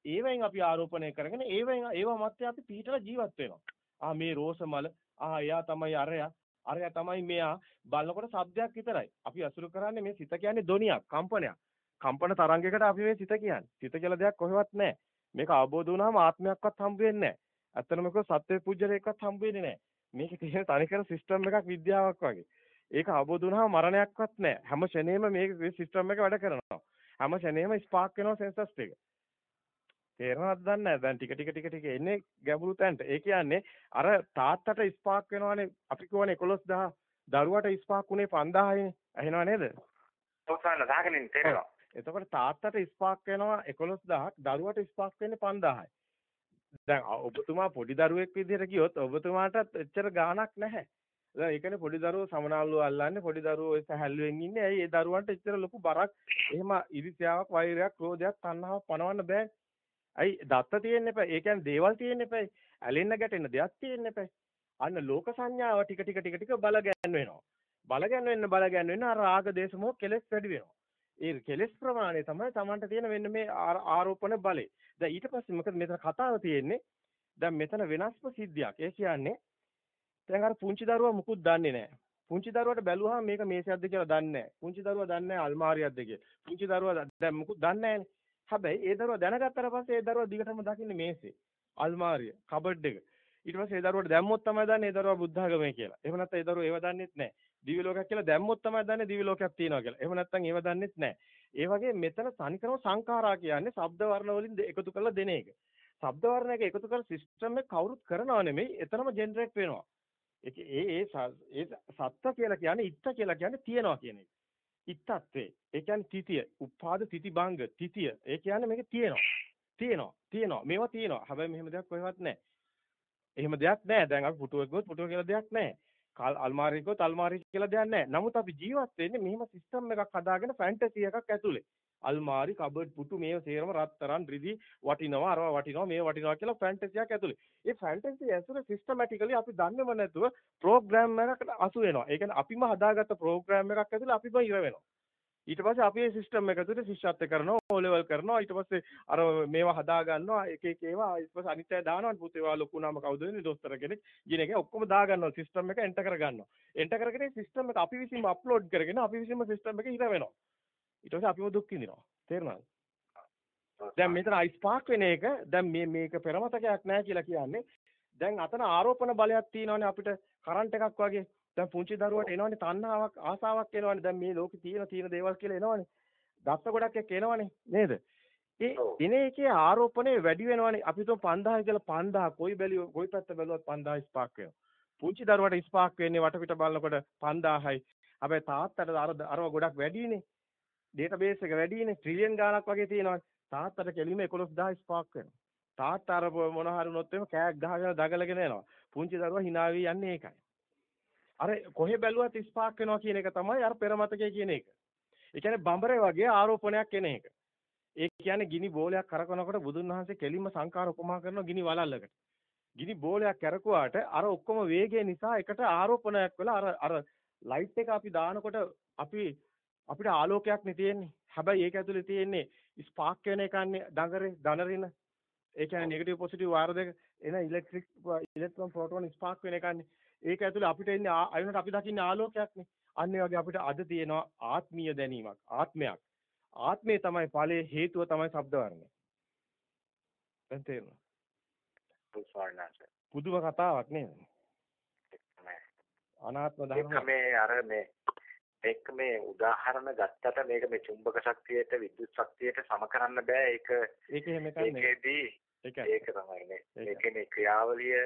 ඒවෙන් අපි ආරෝපණය කරගෙන ඒවෙන් ඒව මැත්තේ අපි පිටලා ජීවත් වෙනවා. ආ මේ රෝස මල ආ එයා තමයි අරයා. අරයා තමයි මෙයා. බලනකොට શબ્දයක් විතරයි. අපි අසුරු කරන්නේ මේ සිත කියන්නේ ධොනියක් කම්පනයක්. කම්පන තරංගයකට අපි මේ සිත කියන්නේ. සිත කියලා දෙයක් කොහෙවත් නැහැ. මේක අවබෝධ වුණාම ආත්මයක්වත් හම්බ වෙන්නේ නැහැ. ඇත්තටම කිව්වොත් සත්‍ය පුජ්‍යලයක්වත් හම්බ වෙන්නේ නැහැ මේක තියෙන තනිකර සිස්ටම් එකක් විද්‍යාවක් වගේ ඒක අවබෝධ වුණාම මරණයක්වත් නැහැ හැම ෂණේම මේක සිස්ටම් එක වැඩ කරනවා හැම ෂණේම ස්පාර්ක් වෙනවා සෙන්සර්ස් ටික තේරෙනවද දන්නේ නැහැ. දැන් ටික ටික ටික ටික එන්නේ ගැඹුරු තැනට. ඒ කියන්නේ අර තාත්තට ස්පාක් වෙනවනේ අපි කියවනේ 11000 දරුවට ස්පාක් උනේ 5000යිනේ. ඇහෙනව නේද? ඔස්සන්න දාගෙන තේරෙනවා. එතකොට තාත්තට ස්පාක් වෙනවා 11000ක් දරුවට ස්පාක් වෙන්නේ 5000යි. දැන් ඔබතුමා පොඩි දරුවෙක් විදිහට ගියොත් ඔබතුමාට එච්චර ගාණක් නැහැ. දැන් ඒ කියන්නේ පොඩි දරුවෝ සමනාලුව අල්ලන්නේ පොඩි දරුවෝ ඒ සැහැල්ලුවෙන් ඉන්නේ. ඇයි ඒ දරුවන්ට එච්චර ලොකු බරක් එහෙම ඉරිසියාවක්, වෛරයක්, ක්‍රෝධයක්, තණ්හාවක් පනවන්න බෑ. ඇයි දත්ත තියෙන්න එපා. ඒ කියන්නේ දේවල් තියෙන්න එපා. ඇලෙන්න ගැටෙන්න දෙයක් තියෙන්න එපා. අන්න ලෝක සංඥාව ටික ටික ටික ටික බල ගැන්වෙනවා. බල ගැන්වෙන්න බල ගැන්වෙන්න අර රාග දේශ මොහ කෙලස් වැඩි වෙනවා. ඒ කෙලස් ප්‍රමාණය තමයි Tamanට තියෙන වෙන්න මේ ආරෝපණ බලය. දැන් ඊට පස්සේ මොකද මෙතන කතාව තියෙන්නේ? දැන් මෙතන වෙනස්ම සිද්ධියක්. ඒ කියන්නේ දැන් අර පුංචි දරුවා මුකුත් දන්නේ නැහැ. පුංචි දරුවාට බැලුවාම මේක මේසයක්ද කියලා දන්නේ නැහැ. පුංචි දරුවා දන්නේ නැහැ අල්මාරියක්ද කියලා. පුංචි දරුවා දැන් මුකුත් දන්නේ නැහැ. හැබැයි ඒ දරුවා දැනගත්තට පස්සේ ඒ දරුවා දිගටම දකින්නේ මේසේ. අල්මාරිය, කබඩ් එක. ඊට පස්සේ ඒ දරුවාට දැම්මොත් තමයි දන්නේ ඒ දරුවා බුද්ධඝමයි කියලා. එහෙම නැත්නම් ඒ දරුවා ඒව දන්නෙත් නැහැ. දිව්‍ය ලෝකයක් කියලා දැම්මොත් තමයි දන්නේ දිව්‍ය ලෝකයක් තියෙනවා කියලා. එහෙම නැත්නම් ඒව දන්නෙත් නැහැ. ඒ වගේ මෙතන තනිකරම සංඛාරා කියන්නේ ශබ්ද වර්ණ වලින් එකතු කරලා දෙන එක. ශබ්ද වර්ණ එක එකතු කර සිස්ටම් එක කවුරුත් කරනව නෙමෙයි එතනම ජෙනරේට් වෙනවා. ඒක ඒ ඒ ඒ සත්ත්ව කියලා කියන්නේ ඉත්ත කියලා කියන්නේ තියනවා කියන එක. ඉත්තත්වේ. ඒ කියන්නේ තිතිය. උපාද තිති බංග තිතිය. ඒ කියන්නේ මේක තියෙනවා. තියෙනවා. තියෙනවා. මේවා තියෙනවා. හැබැයි මෙහෙම දෙයක් කොහෙවත් නැහැ. එහෙම දෙයක් නැහැ. දැන් අපි පුටුවක් ගොත් පුටුව කියලා දෙයක් නැහැ. අල්මාරියක ගොත් අල්මාරිය කියලා දෙයක් නැහැ. නමුත් අපි ජීවත් වෙන්නේ මෙහෙම සිස්ටම් එකක් හදාගෙන ෆැන්ටසි එකක් ඇතුලේ. අල්මාරි කබඩ් පුටු මේව සේරම රත්තරන් රිදි වටිනවා අරවා වටිනවා මේ වටිනවා කියලා ෆැන්ටසියක් ඇතුලේ. ඒ ෆැන්ටසි ඇතුලේ සිස්ටමැටිකලි අපි දන්නේම නැතුව ප්‍රෝග්‍රෑම් එකකට අසු වෙනවා. ඒ කියන්නේ අපිම හදාගත්ත ප්‍රෝග්‍රෑම් එකක් ඇතුලේ අපිම ඉර වෙනවා. ඊට පස්සේ අපි මේ සිස්ටම් එක ඇතුලේ ශිෂ්‍යත්ව කරනවා ඕ ලෙවල් කරනවා. ඊට පස්සේ අර මේවා හදා ගන්නවා එක එක ඒවා. ඊට පස්සේ අනිත් අය දානවා. පුතේවා ලොකු නම කවුද වෙන්නේ? දොස්තර කෙනෙක්. ජින එක ඔක්කොම දා ගන්නවා. සිස්ටම් එක එන්ටර් කර ගන්නවා. එන්ටර් කරගෙන සිස්ටම් එක අපි විසින්ම අප්ලෝඩ් කරගෙන අපි විසින්ම සිස්ටම් එක ඉර වෙනවා. ඊට පස්සේ අපිම දුක් විඳිනවා. තේරුණාද? දැන් මෙතන අයිස්පාක් වෙන එක දැන් මේ මේක පෙරමතකයක් නැහැ කියලා කියන්නේ. දැන් අතන ආරෝපණ බලයක් තියෙනවානේ අපිට. කරන්ට් එකක් වගේ. දැන් පුංචි දරුවට එනවනේ තණ්හාවක් ආසාවක් එනවනේ. දැන් මේ ලෝකේ තියෙන තියෙන දේවල් කියලා එනවනේ. දත්ත ගොඩක් එක්ක එනවනේ නේද? ඒ එන එකේ ආරෝපණය වැඩි වෙනවනේ. අපි තුන් 5000 කියලා 5000 කොයි බැලියෝ කොයි පැත්ත බැලුවත් 5000 ස්පාක් වෙනවා. පුංචි දරුවට ස්පාක් වෙන්නේ වටපිට බලනකොට 5000යි හැබැයි තාත්තට අර අරව ගොඩක් වැඩිනේ. ඩේටාබේස් එක වැඩිනේ. ට්‍රිලියන් ගාණක් වගේ තියෙනවා. තාත්තට කෙලිම 11000 ස්පාක් වෙනවා. තාත්තා අර මොන හරි වුණොත් එimhe කෑක් ගහගෙන දගලගෙන එනවා පුංචි දරුවා hina වී යන්නේ ඒකයි අර කොහෙ බැලුවත් ස්පාක් වෙනවා කියන එක තමයි අර පෙරමතකය කියන එක. ඒ කියන්නේ බඹරේ වගේ ආරෝපණයක් එන එක. ඒ කියන්නේ ගිනි බෝලයක් කරකවනකොට බුදුන් වහන්සේ කෙලින්ම සංකාර උපමා කරනවා ගිනි වලල්ලකට. ගිනි බෝලයක් කරකුවාට අර ඔක්කොම වේගය නිසා එකට ආරෝපණයක් වෙලා අර අර ලයිට් එක අපි දානකොට අපි අපිට ආලෝකයක් නේ තියෙන්නේ. හැබැයි ඒක ඇතුලේ තියෙන්නේ ස්පාක් වෙන එකන්නේ දඟරේ දනරින. ඒ කියන්නේ නෙගටිව් පොසිටිව් වාර දෙක එන ඉලෙක්ට්‍රික් ඉලෙක්ට්‍රෝන ප්‍රෝටෝන ස්පාක් වෙන එකන්නේ. ඒක ඇතුලේ අපිට එන්නේ අයුනට අපි දකින්නේ ආලෝකයක්නේ. අන්න වගේ අපිට අද තියෙනවා ආත්මීය දැනීමක්, ආත්මයක්. ආත්මේ තමයි ඵලයේ හේතුව තමයි ශබ්ද වර්ණය. දැන් තේරෙනවා. පුදුම කතාවක් නේද? අනාත්ම ධර්ම මේ අර මේ මේක මේ උදාහරණ ගත්තට මේක මේ චුම්බක ශක්තියට විද්‍යුත් ශක්තියට සම කරන්න බෑ ඒක ඒක එහෙම එකක් ඒකෙදී ඒක තමයි නේ මේකේ මේ ක්‍රියාවලිය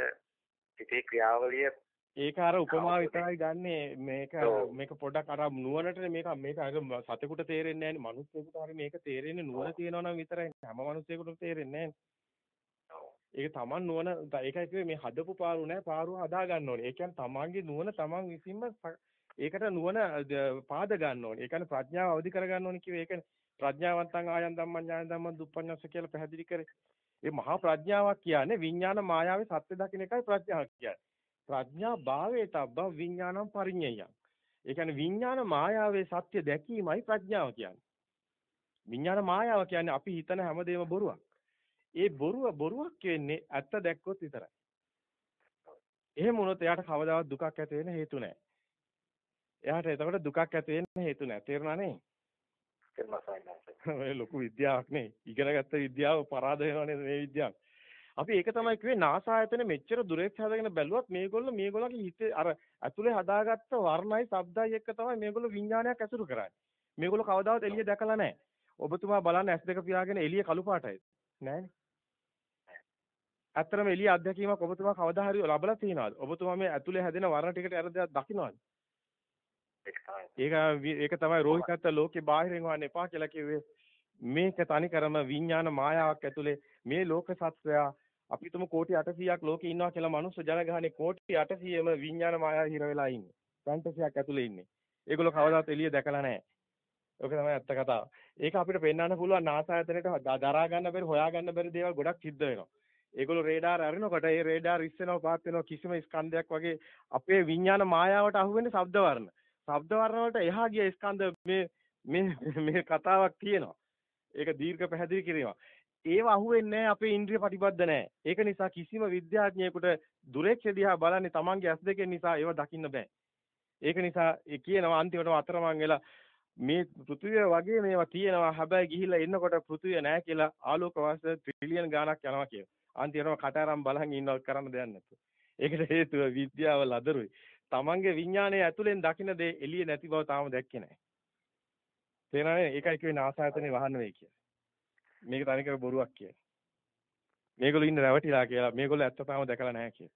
පිටේ ක්‍රියාවලිය ඒක අර උපමා විතරයි ගන්නෙ මේක මේක පොඩක් අර නුවණට මේක මේක අර සතෙකුට තේරෙන්නේ නැහැ නේ මිනිස්සුෙකුට හරි මේක තේරෙන්නේ නුවණ තියෙනවා නම් විතරයි හැම මිනිස්සෙකුටම තේරෙන්නේ නැහැ ඒක තමන් නුවණ ඒකයි කිව්වේ මේ හදපු පාරු නෑ පාරුව හදා ගන්න ඕනේ. ඒ කියන්නේ තමන්ගේ නුවණ තමන් විසින්ම ඒකට නුවණ පාද ගන්න ඕනේ. ඒ කියන්නේ ප්‍රඥාව අවදි කර ගන්න ඕනේ කිව්වේ ඒකනේ. ප්‍රඥාවන්තං ආයන් ධම්මං ඥාන ධම්මං දුප්පඤ්ඤස්ස කියලා පැහැදිලි කරේ. ඒ මහා ප්‍රඥාවක් කියන්නේ විඥාන මායාවේ සත්‍ය දකින්න එකයි ප්‍රඥාව කියන්නේ. ප්‍රඥා භාවයට අබ්බ විඥානම් පරිඤ්ඤයං. ඒ කියන්නේ විඥාන මායාවේ සත්‍ය දැකීමයි ප්‍රඥාව කියන්නේ. විඥාන මායාව කියන්නේ අපි හිතන හැමදේම බොරුවක්. ඒ බොරුව බොරුවක් වෙන්නේ ඇත්ත දැක්කොත් විතරයි. එහෙම වුණොත් එයාට කවදාවත් දුකක් ඇති වෙන්න හේතු නැහැ. එයාට එතකොට දුකක් ඇති වෙන්න හේතු නැහැ. තේරුණා නේ? තේරුණා ලොකු විද්‍යාවක් නේ. ඉගෙනගත්ත විද්‍යාව පරාද වෙනව නේද මේ විද්‍යාව? අපි ඒක තමයි කිව්වේ නාසායතන මෙච්චර දුරෙක් හදගෙන බැලුවත් මේගොල්ලෝ මේගොල්ලන්ගේ හිතේ අර ඇතුලේ හදාගත්ත වර්ණයි ශබ්දයි එක්ක තමයි මේගොල්ලෝ විඥානයක් ඇසුරු කරන්නේ. මේගොල්ලෝ කවදාවත් එළිය දැකලා නැහැ. ඔබතුමා බලන්න S2 පියාගෙන එළිය කළු පාටයි. නෑනේ. ඇත්තටම එළිය අත්දැකීමක් ඔබතුමා කවදා හරි ලබලා තියෙනවද? ඔබතුමා මේ ඇතුලේ හැදෙන වර්ණ ටිකට අර දෙයක් දකින්නවද? ඒක ඒක තමයි රෝහිතත් ලෝකේ බාහිරින් වන්න එපා කියලා කිව්වේ. මේක තනිකරම විඥාන මායාවක් ඇතුලේ මේ ලෝක සත්වයා අපි හිතමු කෝටි 800ක් ලෝකේ ඉන්නවා කියලා මනුස්ස ජනගහනේ කෝටි 800ම විඥාන මායාව හිර වෙලා ඉන්නේ. ෆැන්ටසියක් ඇතුලේ ඉන්නේ. ඒගොල්ලෝ කවදාත් එළිය දැකලා නැහැ. ඒක තමයි ඇත්ත කතාව. ඒක අපිට පෙන්වන්න පුළුවන් නාසායතනෙට දරා ගන්න බැරි හොයා ගන්න බැරි දේවල් ගොඩක් සිද්ධ වෙනවා. ඒගොල්ලෝ රේඩාර අරිනකොට ඒ රේඩාර ඉස්සෙනවා පාත් වෙනවා කිසිම ස්කන්ධයක් වගේ අපේ විඥාන මායාවට අහු වෙන්නේ ශබ්ද වර්ණ. ශබ්ද වර්ණ වලට එහා ගිය ස්කන්ධ මේ මේ මේ කතාවක් තියෙනවා. ඒක දීර්ඝ පැහැදිලි කිරීමක්. ඒව අහුවෙන්නේ අපේ ඉන්ද්‍රිය ප්‍රතිබද්ධ නැහැ. ඒක නිසා කිසිම විද්‍යාඥයෙකුට දුරෙක්ෂ දිහා බලන්නේ Tamange ඇස් දෙකෙන් නිසා ඒව දකින්න බෑ. ඒක නිසා ඒ කියනවා අන්තිමටම අතරමං වෙලා මේ පෘථිවිය වගේ මේවා තියෙනවා හැබැයි ගිහිල්ලා එන්නකොට පෘථිවිය නැහැ කියලා ආලෝක වර්ෂ ට්‍රිලියන් ගාණක් යනවා කියලා. අන්තිමටම කටාරම් බලන් ඉන්නව කරන්න දෙයක් නැතුව. ඒකට හේතුව විද්‍යාව ලදරුයි. Tamange විඥානයේ ඇතුලෙන් දකින්න දේ එළියේ නැති බව තාම දැක්කේ නැහැ. තේරෙනවද? ඒකයි කියන්නේ ආසායතනේ වහන්න වෙයි කියලා. මේක තනිකර බොරුවක් කියලා. මේගොල්ලෝ ඉන්න රැවටිලා කියලා. මේගොල්ලෝ ඇත්ත තාම දැකලා නැහැ කියලා.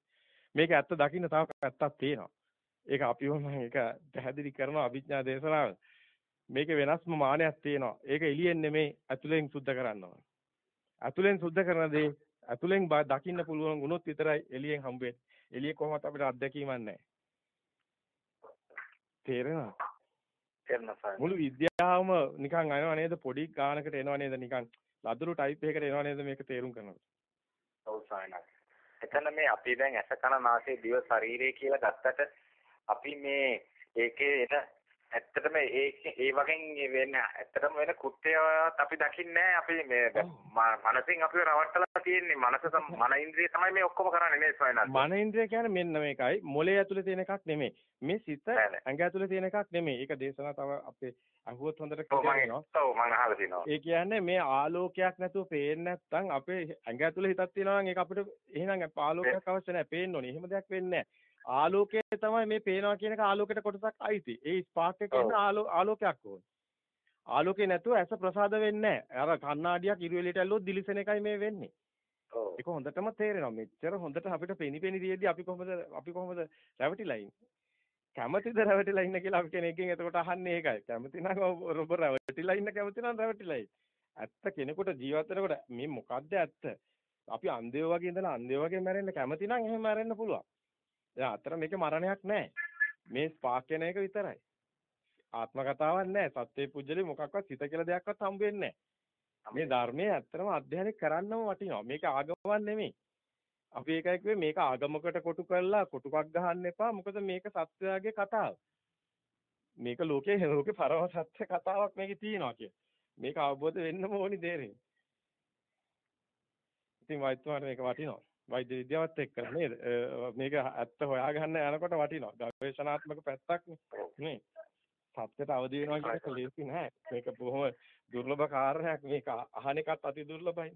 මේක ඇත්ත දකින්න තාම ඇත්තක් තියෙනවා. ඒක අපිව මම ඒක පැහැදිලි කරනවා අභිඥා දේශනාවල. මේකේ වෙනස්ම මානයක් තියෙනවා. ඒක එළියෙන් නෙමෙයි ඇතුලෙන් සුද්ධ කරනවා. ඇතුලෙන් සුද්ධ කරන දේ ඇතුලෙන් දකින්න පුළුවන් වුණොත් විතරයි එළියෙන් හම්බෙන්නේ. එළියේ කොහොමද අපිට අත්දැකීමක් නැහැ. තේරෙනවද? තේරෙනවා මුළු විද්‍යාවම නිකන් අයනවා නේද පොඩි ගානකට එනවා නේද නිකන් ලදරු ටයිප් එකකට එනවා නේද මේක තේරුම් කරනකොට. ඔව් සායනක්. එතන මේ අපි දැන් ඇස කන නාසය දිව ශරීරය කියලා ගත්තට අපි මේ ඒකේ එන ඇත්තටම ඒ ඒ වගේ වෙන ඇත්තටම වෙන කෘත්‍යවත් අපි දකින්නේ අපි මේ මනසින් අපිව රවට්ටලා තියෙන්නේ. මනස මන ඉන්ද්‍රිය තමයි මේ ඔක්කොම කරන්නේ නේ සොයනත් මන ඉන්ද්‍රිය කියන්නේ මෙන්න මේකයි. මොලේ ඇතුලේ තියෙන එකක් නෙමෙයි. මේ සිත ඇඟ ඇතුලේ තියෙන එකක් නෙමෙයි. ඒක දේශනා තව අපේ අහුවත් හොඳට කියනවා ඒ කියන්නේ මේ ආලෝකයක් නැතුව පේන්නේ නැත්නම් අපේ ඇඟ ඇතුලේ හිතක් තියෙනවා නම් ඒක අපිට එහෙනම් ආලෝකයක් අවශ්‍ය නැහැ පේන්න ඕනේ. එහෙම දෙයක් වෙන්නේ නැහැ ආලෝකය තමයි මේ පේනවා කියන එක ආලෝකයට කොටසක් අයිති. ඒ ස්පාර්ක් එකේ ඉන්න ආලෝකයක් ඕනේ. ආලෝකේ නැතුව ඇස ප්‍රසාද වෙන්නේ නැහැ. අර කණ්ණාඩියක් ඉරු එළියට ඇල්ලුවොත් දිලිසෙන එකයි මේ වෙන්නේ. ඔව්. ඒක හොඳටම තේරෙනවා. මෙච්චර හොඳට අපිට පෙනි පෙනි තියෙද්දි අපි කොහොමද අපි කොහොමද රැවටිලා ඉන්නේ? කැමතිද රැවටිලා ඉන්න කියලා අපි කෙනෙක්ගෙන් එතකොට අහන්නේ ඒකයි. කැමති නම් ඔබ රැවටිලා ඉන්න කැමති නම් රැවටිලා ඉන්න. ඇත්ත කෙනෙකුට ජීවත් වෙනකොට මේ මොකද්ද ඇත්ත? අපි අන්ධයෝ වගේ ඉඳලා අන්ධයෝ වගේ මැරෙන්න කැමති නම් එහෙම මැරෙන්න පුළුවන්. දැන් අතර මේකේ මරණයක් නැහැ. මේ ස්පාක් වෙන එක විතරයි. ආත්ම කතාවක් නැහැ. සත්‍ය පුජ්‍යලි මොකක්වත් හිත කියලා දෙයක්වත් හම්බ වෙන්නේ මේ ධර්මයේ ඇත්තම අධ්‍යයනය කරන්නම වටිනවා. මේක ආගමක් නෙමෙයි. අපි ඒකයි කිව්වේ මේක ආගමකට කොටු කරලා කොටුවක් ගහන්න එපා. මොකද මේක සත්‍යයේ කතාව. මේක ලෝකේ [LAUGHS] ලෝකේ පරම සත්‍ය කතාවක් මේකේ තියෙනවා කිය. මේක අවබෝධ වෙන්නම ඕනි දෙන්නේ. ඉතින් වෛද්‍යවරුන්ට මේක වටිනවා. වෛද්‍ය විද්‍යාවත් එක්ක නේද? මේක ඇත්ත හොයාගන්න යනකොට වටිනවා. ගවේෂණාත්මක පැත්තක් නේ. සත්‍යයට අවදි වෙනවා කියන එක ලේසි නෑ. මේක බොහොම දුර්ලභ කාර්යයක්. මේක අහන එකත් අති දුර්ලභයි.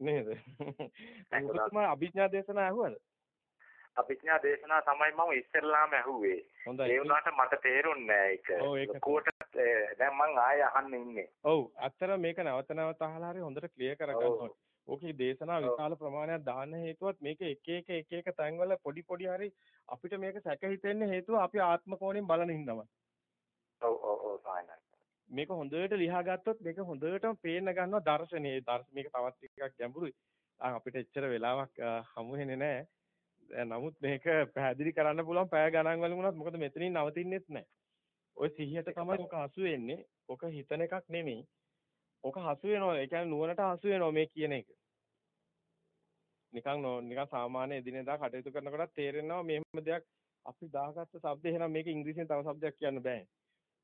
නේද? ඒකම අභිඥා දේශනා අහුවද? අභිඥා දේශනා තමයි මම ඉස්සෙල්ලාම ඇහුවේ. ඒ වුණාට මට තේරුන්නේ නෑ ඒක. කොට දැන් මං ආයෙ අහන්න ඉන්නේ. ඔව්. අත්තර මේක නැවත නැවත අහලා හරි හොඳට ක්ලියර් කරගන්න ඕනේ. ඕකේ දේශනා විශාල ප්‍රමාණයක් දාන්න හේතුවත් මේක එක එක එක එක තැන්වල පොඩි පොඩි හරි අපිට මේක සැක හිතෙන්නේ හේතුව අපි ආත්ම කෝණයෙන් බලන හින්දාමයි. ඔව් ඔව් ඔව් සායනයි. මේක හොඳට ලියා ගත්තොත් මේක හොඳටම පේන්න ගන්නවා දර්ශනේ. දර්ශ මේක තවත් ටිකක් ගැඹුරුයි. අපිට එච්චර වෙලාවක් හමු වෙන්නේ නැහැ. නමුත් මේක පැහැදිලි කරන්න පුළුවන් පැය ගණන් වලින් වුණත් මොකද මෙතනින් නවතින්නෙත් නැහැ. ওই සිහියට තමයි ඔක හසු වෙන්නේ. ඔක හිතන එකක් නෙමෙයි. ඕක හසු වෙනවා. ඒ කියන්නේ නුවණට හසු වෙනවා මේ කියන එක. නිකන් නිකන් සාමාන්‍ය එදිනෙදා කටයුතු කරනකොට තේරෙනවා මේම දෙයක් අපි දාගත්ත શબ્ද එහෙනම් මේක ඉංග්‍රීසියෙන් තව શબ્දයක් කියන්න බෑ.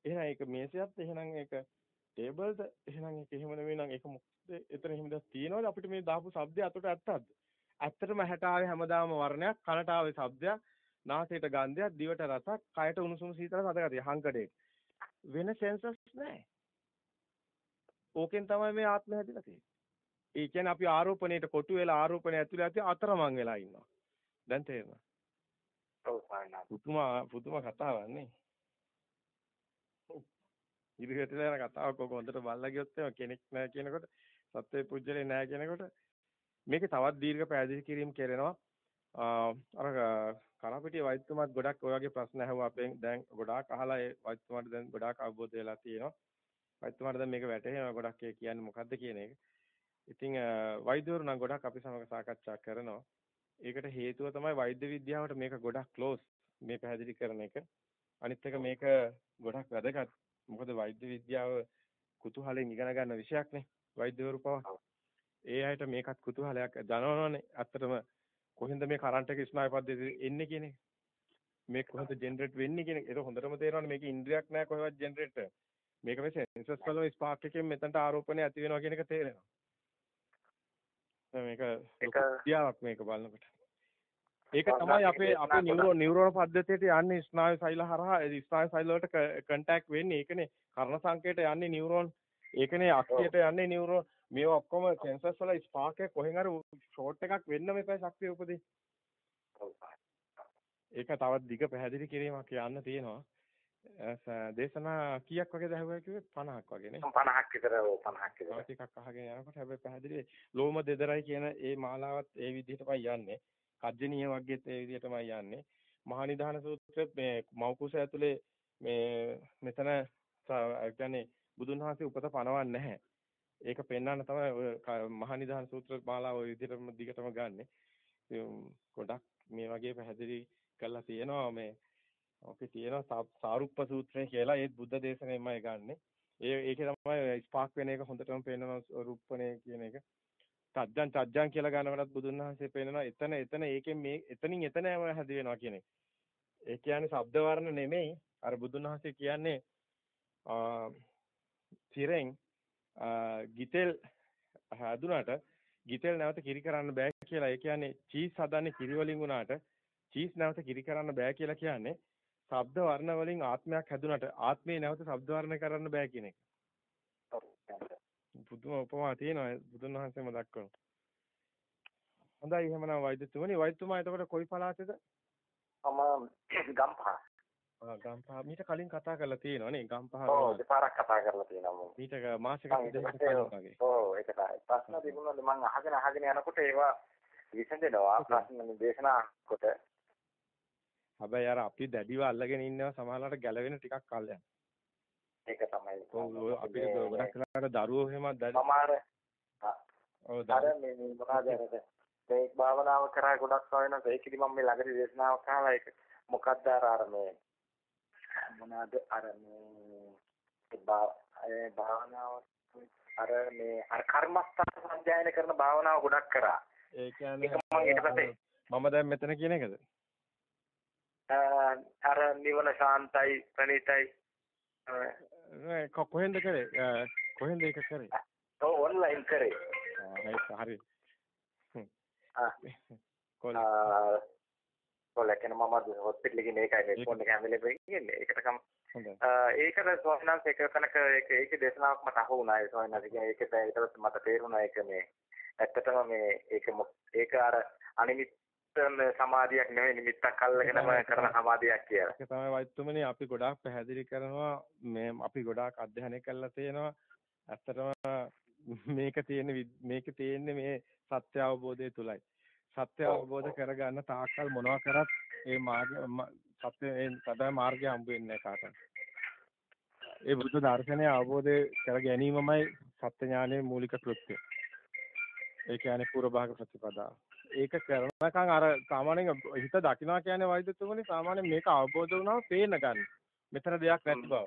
එහෙනම් ඒක මේසයත් එහෙනම් ඒක ටේබල්ද එහෙනම් ඒක එහෙම නෙවෙයි නම් ඒක මොකද එතන එහෙම දෙයක් තියෙනවද අපිට මේ දාපු શબ્දය අතට ඇත්තක්ද? ඇත්තටම හැට ආවේ හැමදාම වර්ණයක් කනට ආවේ શબ્දයක් නාසයට ගන්ධයක් දිවට රසක් කයට උණුසුම් සීතල සදගතිය හංකඩේ වෙන සෙන්සස් නැහැ ඕකෙන් තමයි මේ ආත්මය හැදිලා තියෙන්නේ. ඒ කියන්නේ අපි ආරෝපණයට කොටු වෙලා ආරෝපණය ඇතුළේ ඇති අතරමං වෙලා ඉන්නවා. දැන් තේරෙනවද? ඔව් සායනා. පුතුම පුතුම කතාවක් නේ. ඉදිරියට යන කතාවක් ඔක හොඳට බලලා ගියොත් එම කෙනෙක් නැහැ කියනකොට සත්වේ පුජ්‍යලේ නැහැ කියනකොට මේකේ තවත් දීර්ඝ පැහැදිලි කිරීම කරනවා. අර කරාපිටිය වෛද්‍යතුමාත් ගොඩක් ඔය වගේ ප්‍රශ්න අහුවා අපෙන් දැන් ගොඩාක් අහලා ඒ වෛද්‍යතුමාට දැන් ගොඩාක් අවබෝධ වෙලා තියෙනවා. වෛද්‍යතුමාට දැන් මේක වැටහෙනවා ගොඩක් ඒ කියන්නේ මොකද්ද කියන එක. ඉතින් වෛද්‍යවරු නම් ගොඩක් අපි සමග සාකච්ඡා කරනවා. ඒකට හේතුව තමයි වෛද්‍ය විද්‍යාවට මේක ගොඩක් ක්ලෝස් මේ පැහැදිලි කරන එක. අනිත් එක මේක ගොඩක් වැදගත්. මොකද වෛද්‍ය විද්‍යාව කුතුහලයෙන් ඉගෙන ගන්න විෂයක් නේ. වෛද්‍යවරු පවා. ඒ අයට මේකත් කුතුහලයක් දනවනවනේ. ඇත්තටම කොහෙන්ද මේ කරන්ට් එක ස්නායු පද්ධතිය එන්නේ කියන එක. මේ කොහොමද ජෙනරේට් වෙන්නේ කියන එක. ඒක හොඳටම තේරෙනවනේ මේක ඉන්ද්‍රියක් නෑ කොහෙවත් ජෙනරේට් මේක මේ සෙන්සස් වල ස්පාර්ක් එකෙන් මෙතනට ආරෝපණය ඇති වෙනවා කියන එක තේරෙනවා. මේක ලොකු මේක බලනකොට. ඒක තමයි අපේ අපේ නියුරෝ නියුරෝන පද්ධතියට යන්නේ ස්නායු සෛල හරහා. ස්නායු සෛල වලට කන්ටැක්ට් වෙන්නේ ඒකනේ. කර්ණ සංකේත යන්නේ නියුරෝන් ඒකනේ අක්ෂියට යන්නේ නියුරෝන් මේ ඔක්කොම සෙන්සර්ස් වල ස්පාර්ක් එක කොහෙන් හරි ෂෝට් එකක් වෙන්න මේකයි ශක්තිය උපදී. ඒක තවත් දිග පැහැදිලි කිරීමක් කියන්න තියෙනවා දේශනා කීයක් වගේද ඇහුවා කිව්වේ 50ක් වගේ නේ 50ක් විතර 50ක් විතර ටිකක් අහගෙන යනකොට හැබැයි පැහැදිලි ලෝම දෙදරයි කියන ඒ මාලාවත් ඒ විදිහටමයි යන්නේ කජ්ජනීය වර්ගයේත් ඒ විදිහටමයි යන්නේ. මහා නිධාන සූත්‍රෙත් මේ මෞකුස ඇතුලේ මේ මෙතන කියන්නේ බුදුන් වහන්සේ උපත පනවන්නේ නැහැ. ඒක පෙන්වන්න තමයි මහා නිධාන සූත්‍ර මාලාව ওই විදිහටම දිගටම ගන්නෙ. ගොඩක් මේ වගේ පැහැදිලි කරලා තියෙනවා මේ ඔකේ තියෙනවා සාරුප්ප සූත්‍රය කියලා ඒත් බුද්ධ දේශනෙමයි ගන්නෙ. ඒ ඒකේ තමයි ස්පාක් වෙන එක හොඳටම පේනවා රූපණේ කියන එක. තජ්ජන් තජ්ජන් කියලා ගන්නකොටත් බුදුන් වහන්සේ පෙන්නනවා එතන එතන ඒකෙන් මේ එතනින් එතනම හැදි වෙනවා කියන එක. ඒ කියන්නේ ශබ්ද වර්ණ නෙමෙයි අර බුදුන් වහන්සේ කියන්නේ තිරෙන් ගිතෙල් හැදුනට ගිතෙල් නැවත කිරි කරන්න බෑ කියලා. ඒ කියන්නේ චීස් හදන්නේ කිරි වලින් වුණාට චීස් නැවත කිරි කරන්න බෑ කියලා කියන්නේ ශබ්ද වර්ණ වලින් ආත්මයක් හැදුනට ආත්මේ නැවත ශබ්ද වර්ණ කරන්න බෑ කියන එක. පුදුම උපමා තියෙනවා බුදුන් වහන්සේම දක්වනවා. හොඳයි එහෙමනම් වෛද්‍යතුමනි වෛද්‍යතුමා එතකොට කොයි පළාතේද? මම ගම්පහ. ආ ගම්පහ මීට කලින් කතා කරලා තියෙනවා නේ ගම්පහ. ඔව් දෙපාරක් කතා කරලා තියෙනවා මම. මීට මාසෙක වගේ. ඔව් ඒක තමයි. ප්‍රශ්න තිබුණාද මම අහගෙන අහගෙන යනකොට ඒවා විසඳෙනවා ප්‍රශ්න දේශනා කොට. හැබැයි අර අපි දැඩිව අල්ලගෙන ඉන්නවා සමහරවිට ගැලවෙන ටිකක් කල් යනවා. ඒක තමයි. ඔව් අපිට ගොඩක් වෙලාවට දරුවෝ එහෙම දැන් සමහර ඔව් අර මේ මොනවාද අර ඒක භාවනාව කරා ගොඩක් වෙනස ඒකෙදි මම මේ ළඟදී දේශනාවක් අහලා ඒක මොකක්ද අර අර මේ මොනවාද අර මේ භාවනාව අර මේ අර කර්මස්ථාන සංජායන කරන භාවනාව ගොඩක් කරා ඒ කියන්නේ මම දැන් මෙතන කියන එකද අර නිවන ශාන්තයි ප්‍රණීතයි කොහෙන්ද කරේ? කොහෙන්ද ඒක කරේ? ඔව් ඔන්ලයින් කරේ. හරි. ආ කොල කොලකන මම හොස්පිටල් එකේ මේකයි ෆෝන් එක හැමලෙම ඉන්නේ. ඒකට කම ඒකට සෝනන්ස් එක තැනක ඒක ඒකේ දේශනාවක් මට අහු වුණා. ඒ සෝනන්ස් කියන්නේ ඒක ඊට පස්සේ මට තේරුණා ඒක මේ ඇත්තටම මේ ඒක ඒක අර අනිමිත් සමාධියක් නෙවෙයි නිමිත්තක් අල්ලගෙනම කරන සමාධියක් කියලා. ඒක තමයි වෛද්‍යතුමනි අපි ගොඩාක් පැහැදිලි කරනවා මේ අපි ගොඩාක් අධ්‍යයනය කරලා තියෙනවා. ඇත්තටම මේක තියෙන මේක තියෙන්නේ මේ සත්‍ය අවබෝධය තුලයි. සත්‍ය අවබෝධ කරගන්න තාක්කල් මොනවා කරත් ඒ මාර්ග සත්‍ය ඒ සදා මාර්ගය හම්බ වෙන්නේ කාටවත්. ඒ බුද්ධ දර්ශනය අවබෝධ කර ගැනීමමයි සත්‍ය ඥානයේ මූලික කෘත්‍යය. ඒ කියන්නේ පූර්ව භාග ප්‍රතිපදාව. ඒක කරනකම් අර සාමාන්‍යයෙන් හිත දකින්නවා කියන්නේ වෛද්‍යතුමනි සාමාන්‍යයෙන් මේක අවබෝධ වුණාම පේන්න ගන්න. මෙතන දෙයක් නැති බව.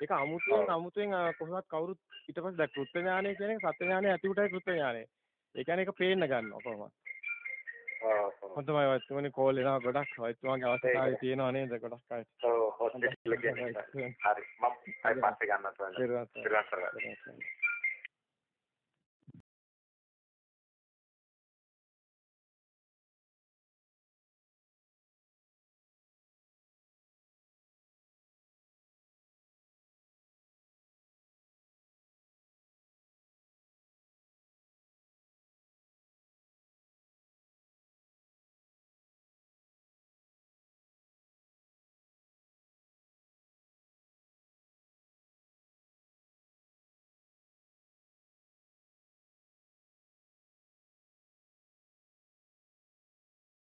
ඒක අමුතුවෙන් අමුතුවෙන් කොහොමවත් කවුරුත් ඊට පස්සේ දැන් කෘත්‍ය ඥානය කියන්නේ සත්‍ය ඥානය ඇති උටයි කෘත්‍ය ඥානය. ඒ කියන්නේ ඒක පේන්න ගන්නවා කොහොමවත්. හොඳයි වෛද්‍යතුමනි කෝල් එනවා ගොඩක් වෛද්‍යතුමාගේ අවශ්‍යතාවය තියෙනවා නේද ගොඩක් අය. ඔව් හොස්පිටල් එකේ. හරි මම පස්සේ ගන්නවා.